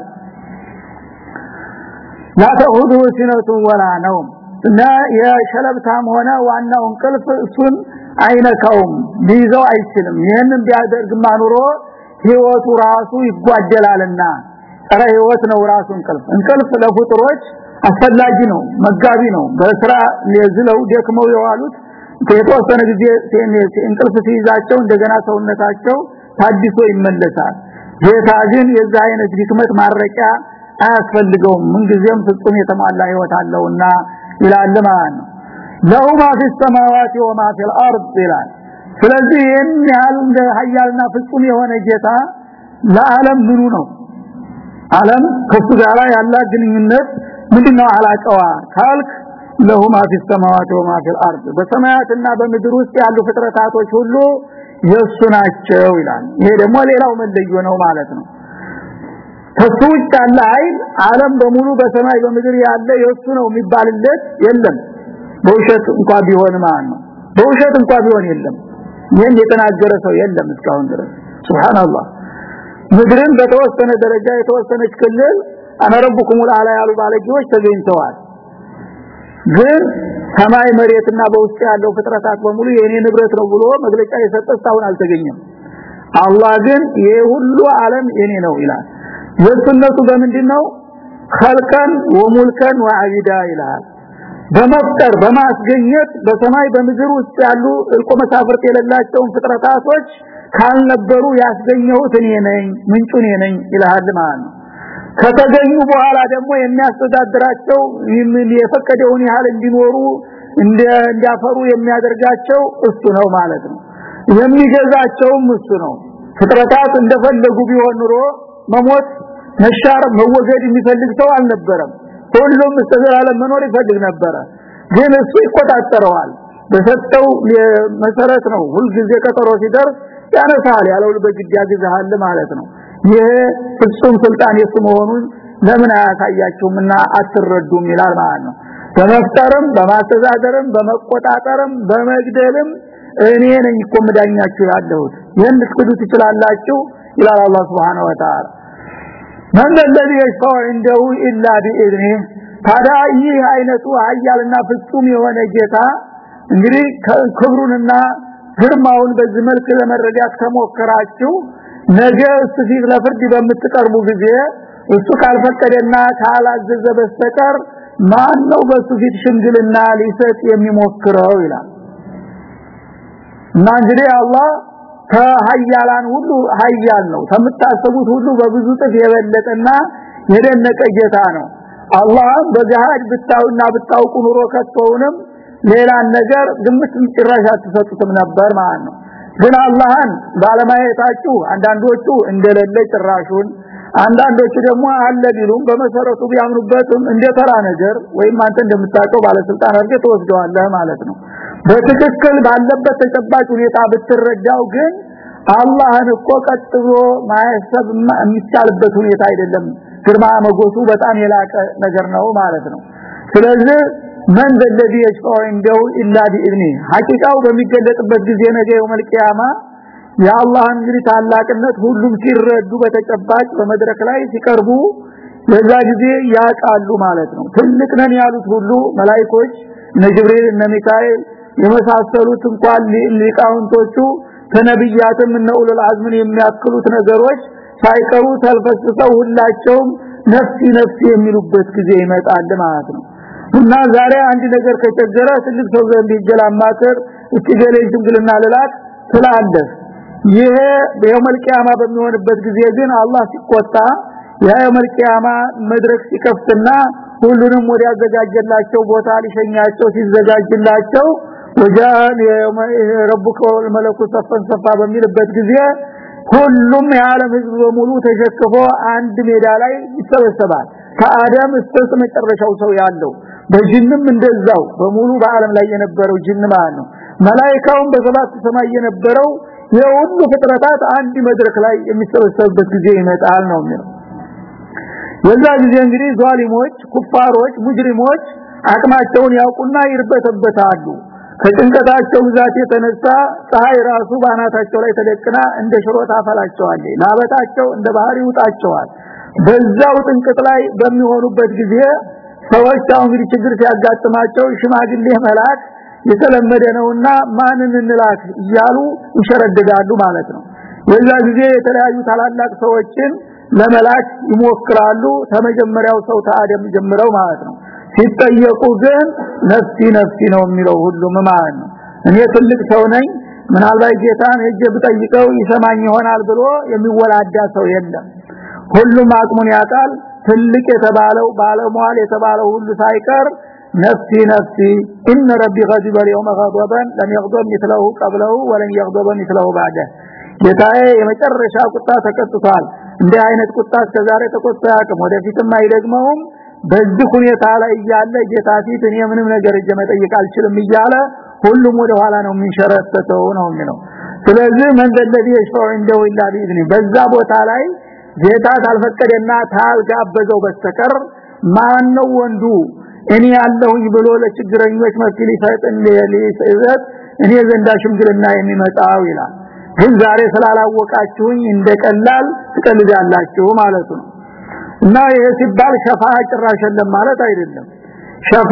ላተሁዱ ሲነቱ ወላ ነው እና የሸለብታም ሆነ ዋናው እንቅልፍ እሱን አይነካውም ሊይዘው አይችልም። ይህንን ቢያደርግማ ኑሮ ህይወቱ ራሱ ይጓደላልና። ጸረ ህይወት ነው ራሱ እንቅልፍ። እንቅልፍ ለፍጥሮች አስፈላጊ ነው መጋቢ ነው። በስራ ለዝለው ደክመው የዋሉት የተወሰነ ጊዜ እንቅልፍ ሲይዛቸው እንደገና ሰውነታቸው ታድሶ ይመለሳል። ጌታ ግን የዛ አይነት ድክመት ማረቂያ አያስፈልገውም። ምንጊዜም ፍጹም የተሟላ ህይወት አለውና ይላል ማለት ነው። له ما في السماوات وما في الأرض ይላል። ስለዚህ ይህን ያህል እንደ ሀያልና ፍጹም የሆነ ጌታ ለዓለም ምኑ ነው? ዓለም ከሱ ጋር ያላት ግንኙነት ምንድነው? አላቀዋ ካልክ له ما في السماوات وما الأرض። በሰማያትና በምድር ውስጥ ያሉ ፍጥረታቶች ሁሉ የሱ ናቸው ይላል። ይሄ ደግሞ ሌላው መለዮ ነው ማለት ነው። ከሱ ውጭ ያለ አይን አለም በሙሉ በሰማይ በምድር ያለ የሱ ነው የሚባልለት የለም። በውሸት እንኳ ቢሆን ማለት ነው። በውሸት እንኳ ቢሆን የለም። ይህን የተናገረ ሰው የለም እስካሁን ድረስ። ሱብሃንአላህ። ምድርን በተወሰነ ደረጃ የተወሰነች ክልል አና ረብኩም ያሉ ባለጌዎች ተገኝተዋል። ግን ሰማይ መሬትና በውስጥ ያለው ፍጥረታት በሙሉ የኔ ንብረት ነው ብሎ መግለጫ የሰጠ እስካሁን አልተገኘም። አላህ ግን የሁሉ ሁሉ ዓለም የኔ ነው ይላል። ወስነቱ በምንድነው? خلقን ወሙልከን ወአቢዳ ይላል። በመፍጠር በማስገኘት በሰማይ በምድር ውስጥ ያሉ እልቆ መሳፍርት የሌላቸውን ፍጥረታቶች ካልነበሩ ያስገኘሁት እኔ ነኝ ምንጩ እኔ ነኝ ይላል ማለት ነው። ከተገኙ በኋላ ደግሞ የሚያስተዳድራቸው የፈቀደውን ያህል እንዲኖሩ እንዲያፈሩ የሚያደርጋቸው እሱ ነው ማለት ነው። የሚገዛቸውም እሱ ነው። ፍጥረታት እንደፈለጉ ቢሆን ኑሮ መሞት መሻር መወገድ የሚፈልግ ሰው አልነበረም። ሁሉም ተዘላለም መኖር ይፈልግ ነበረ። ግን እሱ ይቆጣጠረዋል። በሰጠው መሰረት ነው። ሁልጊዜ ቀጠሮ ሲደርስ ያነሳል ያለው በግድ ያግዛል ማለት ነው ይሄ ፍጹም ስልጣን የሱ መሆኑን ለምን አያሳያችሁምና አትረዱም ይላል ማለት ነው በመፍጠርም በማስተዳደርም በመቆጣጠርም በመግደልም እኔ ነኝ እኮ መዳኛችሁ ያለሁት ይህን ልትክዱ ትችላላችሁ ይላል አላህ Subhanahu Wa Ta'ala من الذي يشفع عنده الا باذنه ታዲያ ይህ አይነቱ ኃያልና ፍጹም የሆነ ጌታ እንግዲህ ክብሩንና ግርማውን በዚህ መልክ ለመረዳት ከሞከራችሁ ነገ እሱ ፊት ለፍርድ በምትቀርቡ ጊዜ እሱ ካልፈቀደና ካላዘዘ በስተቀር ማን ነው በሱ ፊት ሽምግልና ሊሰጥ የሚሞክረው ይላል? እና እንግዲህ አላህ ከሀያላን ሁሉ ሀያል ነው። ከምታሰቡት ሁሉ በብዙ ጥፍ የበለጠና የደነቀ ጌታ ነው። አላህ በገሃድ ብታውና ብታውቁ ኑሮ ከቶውንም ሌላን ነገር ግምት ጭራሽ አትሰጡትም ነበር ማለት ነው ግን አላህን ባለማየታችሁ አንዳንዶቹ እንደሌለ ጭራሹን አንዳንዶቹ ደግሞ አለ ቢሉም በመሰረቱ ቢያምኑበትም እንደተራ ነገር ወይም አንተ እንደምታውቀው ባለስልጣን አድርገህ ተወስደዋለህ ማለት ነው። በትክክል ባለበት ተጨባጭ ሁኔታ ብትረዳው ግን አላህን እኮ ቀጥ ብሎ ማያሰብ የሚቻልበት ሁኔታ አይደለም። ግርማ መጎሱ በጣም የላቀ ነገር ነው ማለት ነው። ስለዚህ ማን ዘልዲ የሽፋው እንደው ኢላ ቢኢዝኒ ሐቂቃው በሚገለጥበት ጊዜ ነገ የውመል ቂያማ የአላህ እንግዲህ ታላቅነት ሁሉም ሲረዱ በተጨባጭ በመድረክ ላይ ሲቀርቡ በዛ ጊዜ ያቃሉ ማለት ነው ትልቅ ነን ያሉት ሁሉ መላእክቶች እነ ጅብሪል እነ ሚካኤል የመሳሰሉት እንኳን ሊቃውንቶቹ ከነብያትም እነ ኡሉል አዝምን የሚያክሉት ነገሮች ሳይቀሩ ተልፈስፈው ሁላቸውም ነፍሲ ነፍሲ የሚሉበት ጊዜ ይመጣል ማለት ነው እና ዛሬ አንድ ነገር ከቸገረ ትልቅ ሰው ዘንድ ይጀላማከር እትገሌ ሽምግልና ልላት ስላለህ ይሄ በየውመል ቂያማ በሚሆንበት ጊዜ ግን አላህ ሲቆጣ የየውመል ቂያማ መድረክ ሲከፍትና ሁሉንም ወደ ያዘጋጀላቸው ቦታ ሊሸኛቸው ሲዘጋጅላቸው ወጃን ረቡከ ወልመለኩ ሰፈን ሰፋ በሚልበት ጊዜ ሁሉም የዓለም ህዝብ በሙሉ ተሸክፎ አንድ ሜዳ ላይ ይሰበሰባል። ከአደም እስከ መጨረሻው ሰው ያለው በጅንም እንደዛው በሙሉ በአለም ላይ የነበረው ጅን ማለት ነው። መላእክቱም በሰባት ሰማይ የነበረው የሁሉ ፍጥረታት አንድ መድረክ ላይ የሚሰበሰቡበት ጊዜ ይመጣል ነው የሚለው። የዛ ጊዜ እንግዲህ ዟሊሞች ኩፋሮች ሙጅሪሞች አቅማቸውን ያውቁና ይርበተበታሉ። ከጭንቀታቸው ብዛት የተነሳ ፀሐይ ራሱ ባናታቸው ላይ ተደቅና እንደ ሽሮ ታፈላቸዋለች ላበታቸው እንደ ባህር ይውጣቸዋል በዛው ጥንቅጥ ላይ በሚሆኑበት ጊዜ ሰዎች አሁን እንግዲህ ችግር ሲያጋጥማቸው ሽማግሌ መላክ የተለመደ ነውና ማንን እንላክ እያሉ ይሸረድዳሉ ማለት ነው። የዛ ጊዜ የተለያዩ ታላላቅ ሰዎችን ለመላክ ይሞክራሉ። ከመጀመሪያው ሰው ታደም ጀምረው ማለት ነው። ሲጠየቁ ግን ነፍሲ ነፍሲ ነው የሚለው ሁሉም ማለት ነው። እኔ ትልቅ ሰው ነኝ ምናልባት ጌታን ሄጄ ብጠይቀው ይሰማኝ ይሆናል ብሎ የሚወላዳ ሰው የለም። ሁሉም አቅሙን ያውቃል ትልቅ የተባለው ባለሟል የተባለው ሁሉ ሳይቀር ነፍሲ ነፍሲ ان ربي غضب اليوم غضبا لم يغضب مثله قبله ولن يغضب مثله بعده ጌታዬ የመጨረሻ ቁጣ ተቀጥቷል እንደ አይነት ቁጣ እስከዛሬ ተቆጣ ያቀም ወደፊትም አይደግመውም በዚህ ሁኔታ ላይ እያለ ጌታ ፊት እኔ ምንም ነገር እጀ መጠየቅ አልችልም እያለ ሁሉም ወደ ኋላ ነው የሚንሸረተተው ነው የሚለው ስለዚህ መንዘለዲ የሽፈው እንደው ኢላ ቢኢዝኒ በዛ ቦታ ላይ ጌታ ታልፈቀደና ታልጋበዘው በስተቀር ማን ነው ወንዱ? እኔ ያለሁኝ ብሎ ለችግረኞች መፍትሄ ሊሰጥ ሊሰጥ እኔ ዘንዳ ሽምግልና የሚመጣው ይላል። ግን ዛሬ ስላላወቃችሁኝ እንደቀላል ትቀልዳላችሁ ማለት ነው። እና ይሄ ሲባል ሸፋ ጭራሽ ማለት አይደለም። ሸፋ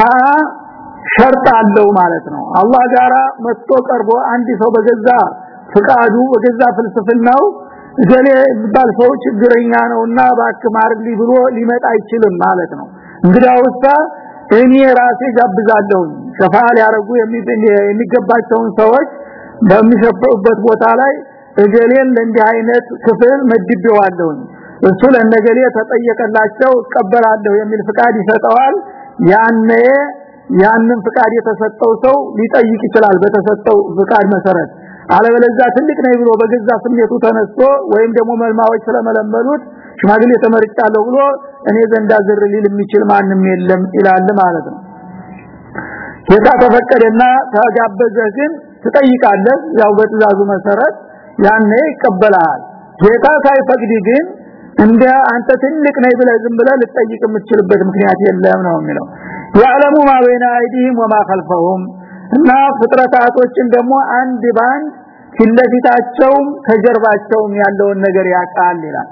ሸርጥ አለው ማለት ነው። አላህ ጋራ መጥቶ ቀርቦ አንድ ሰው በገዛ ፍቃዱ በገዛ ፍልስፍናው ገሌ የሚባል ሰው ችግረኛ ነውና ባክማርልኝ ብሎ ሊመጣ አይችልም ማለት ነው። እንግዲያውሳ እኔ ራሴ ጋብዛለሁ ሸፋ ሊያረጉ የሚገባቸውን ሰዎች በሚሸፈውበት ቦታ ላይ እገሌን ለእንዲህ አይነት ክፍል መድቤዋለሁ እሱ ለነገሌ ተጠየቀላቸው እቀበላለሁ የሚል ፍቃድ ይሰጠዋል። ያኔ ያንን ፍቃድ የተሰጠው ሰው ሊጠይቅ ይችላል በተሰጠው ፍቃድ መሰረት አለበለዚያ ትልቅ ነኝ ብሎ በገዛ ስሜቱ ተነስቶ ወይም ደግሞ መልማዎች ስለመለመሉት ሽማግሌ ተመርጫለሁ ብሎ እኔ ዘንዳ ዝር ሊል የሚችል ማንም የለም ይላል ማለት ነው። ጌታ ተፈቀደና ተጋበዘ ግን ትጠይቃለህ። ያው በትእዛዙ መሰረት ያኔ ይቀበላል ጌታ ሳይፈቅድ ግን እንደ አንተ ትልቅ ነኝ ብለህ ዝም ብለህ ልጠይቅ የምትችልበት ምክንያት የለም ነው የሚለው። ያለሙ ማበይና አይዲህም ወማ ኸልፈሁም እና ፍጥረታቶችን ደግሞ አንድ ባንድ ፊትለፊታቸውም ከጀርባቸውም ያለውን ነገር ያቃል ይላል።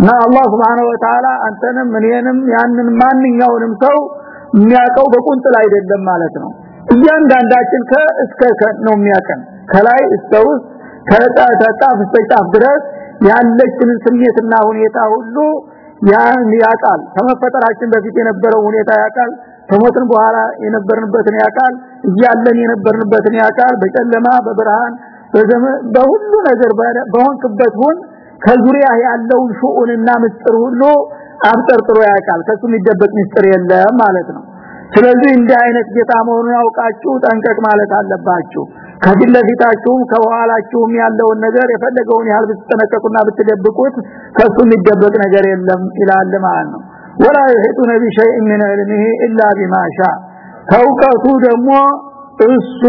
እና አላህ Subhanahu Wa Ta'ala አንተንም እኔንም ያንን ማንኛውንም ሰው የሚያቀው በቁንጥል አይደለም ማለት ነው። እያንዳንዳችን ከእስከ ነው የሚያቀን ከላይ እስከ ውስጥ ከጣጣፍ እስከ ጫፍ ድረስ ያለችንን ስሜትና ሁኔታ ሁሉ ያን ያቃል ከመፈጠራችን በፊት የነበረው ሁኔታ ያቃል ከሞትን በኋላ የነበርንበትን ያቃል እያለን የነበርንበትን ያካል በጨለማ በብርሃን በዘመን በሁሉ ነገር በሆንክበት ሁን። ከዙሪያ ያለው ሹኡንና ምስጥር ሁሉ አብጠርጥሮ ያካል ከሱ የሚደበቅ ምስጥር የለም ማለት ነው። ስለዚህ እንዲህ አይነት ጌታ መሆኑን አውቃችሁ ጠንቀቅ ማለት አለባችሁ። ከፊት ለፊታችሁም ከኋላችሁም ያለውን ነገር የፈለገውን ያህል ብትጠነቀቁና ብትደብቁት ከሱ የሚደበቅ ነገር የለም ይላል ማለት ነው። ولا يحيطون بشيء من علمه الا بما شاء ከውቀቱ ደግሞ እሱ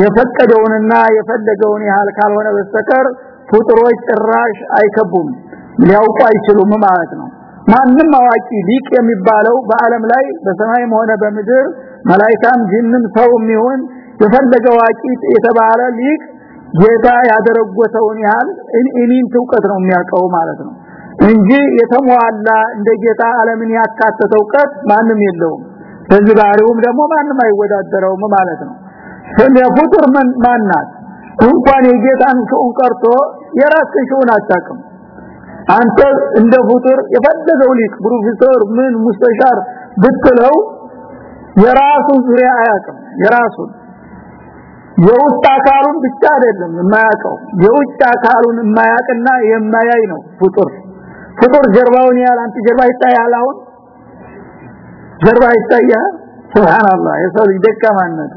የፈቀደውንና የፈለገውን ያህል ካልሆነ በስተቀር ፍጡሮች ጭራሽ አይከቡም ሊያውቁ አይችሉም ማለት ነው። ማንም አዋቂ ሊቅ የሚባለው በአለም ላይ በሰማይም ሆነ በምድር መላእክታም ጂንም ሰውም ይሁን የፈለገ አዋቂ የተባለ ሊቅ ጌታ ያደረጎተውን ያህል እኔን ትውቀት ነው የሚያውቀው ማለት ነው። እንጂ የተሟላ እንደ ጌታ ዓለምን ያካተተ እውቀት ማንም የለውም በዚህ ባህሪውም ደግሞ ማንም አይወዳደረውም ማለት ነው። ስለፍጡር ማናት እንኳን የጌታን ሹን ቀርቶ የራስን ሹን አታውቅም። አንተ እንደ ፍጡር የፈለገው ሊቅ ፕሮፌሰር ምን ሙስተሻር ብትለው የራሱን ዙሪያ አያውቅም። የራሱን የውስጥ አካሉን ብቻ አይደለም የማያውቀው የውጭ አካሉን የማያውቅና የማያይ ነው ፍጡር። ፍጡር ጀርባውን ያህል አንተ ጀርባ ይታያል አሁን ጀርባ ይታያል? ሱብሃንአላህ! የሰው ልጅ ደካማነት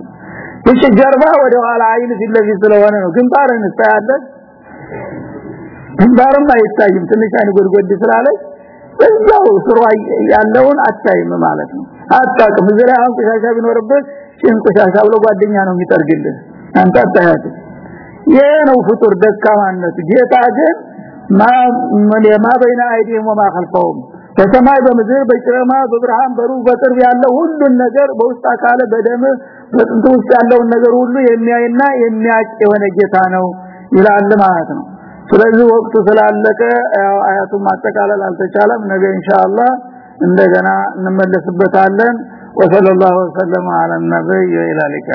እሺ ጀርባ ወደ ኋላ አይን ለፊት ስለሆነ ነው። ግንባርን ታያለ ግንባርም አይታይም። ትንሽ አይን ጎድጎድ ስላለ እዛው ስሩ ያለውን አታይም ማለት ነው። አታውቅም። እዚህ ላይ አሁን ቆሻሻ ቢኖርበት ጭን ቆሻሻ ብሎ ጓደኛ ነው የሚጠርግልህ። አንተ አታያት ይሄ ነው ፍጡር ደካማነት ጌታ ግን ማ ማ በይና አይዲህም ወማ ኸልፈውም በሰማይ በምድር በጨለማ በብርሃን በሩቅ በቅርብ ያለው ሁሉን ነገር በውስጥ አካለ በደም በጥንት ውስጥ ያለውን ነገር ሁሉ የሚያይና የሚያጭ የሆነ ጌታ ነው ይላል ማለት ነው። ስለዚህ ወቅቱ ስላለቀ አያቱን ማጠቃለል አልተቻለም። ነገ ኢንሻአላህ እንደገና እንመለስበታለን። ወሰለላሁ ዐለ ነብይ ሊቃ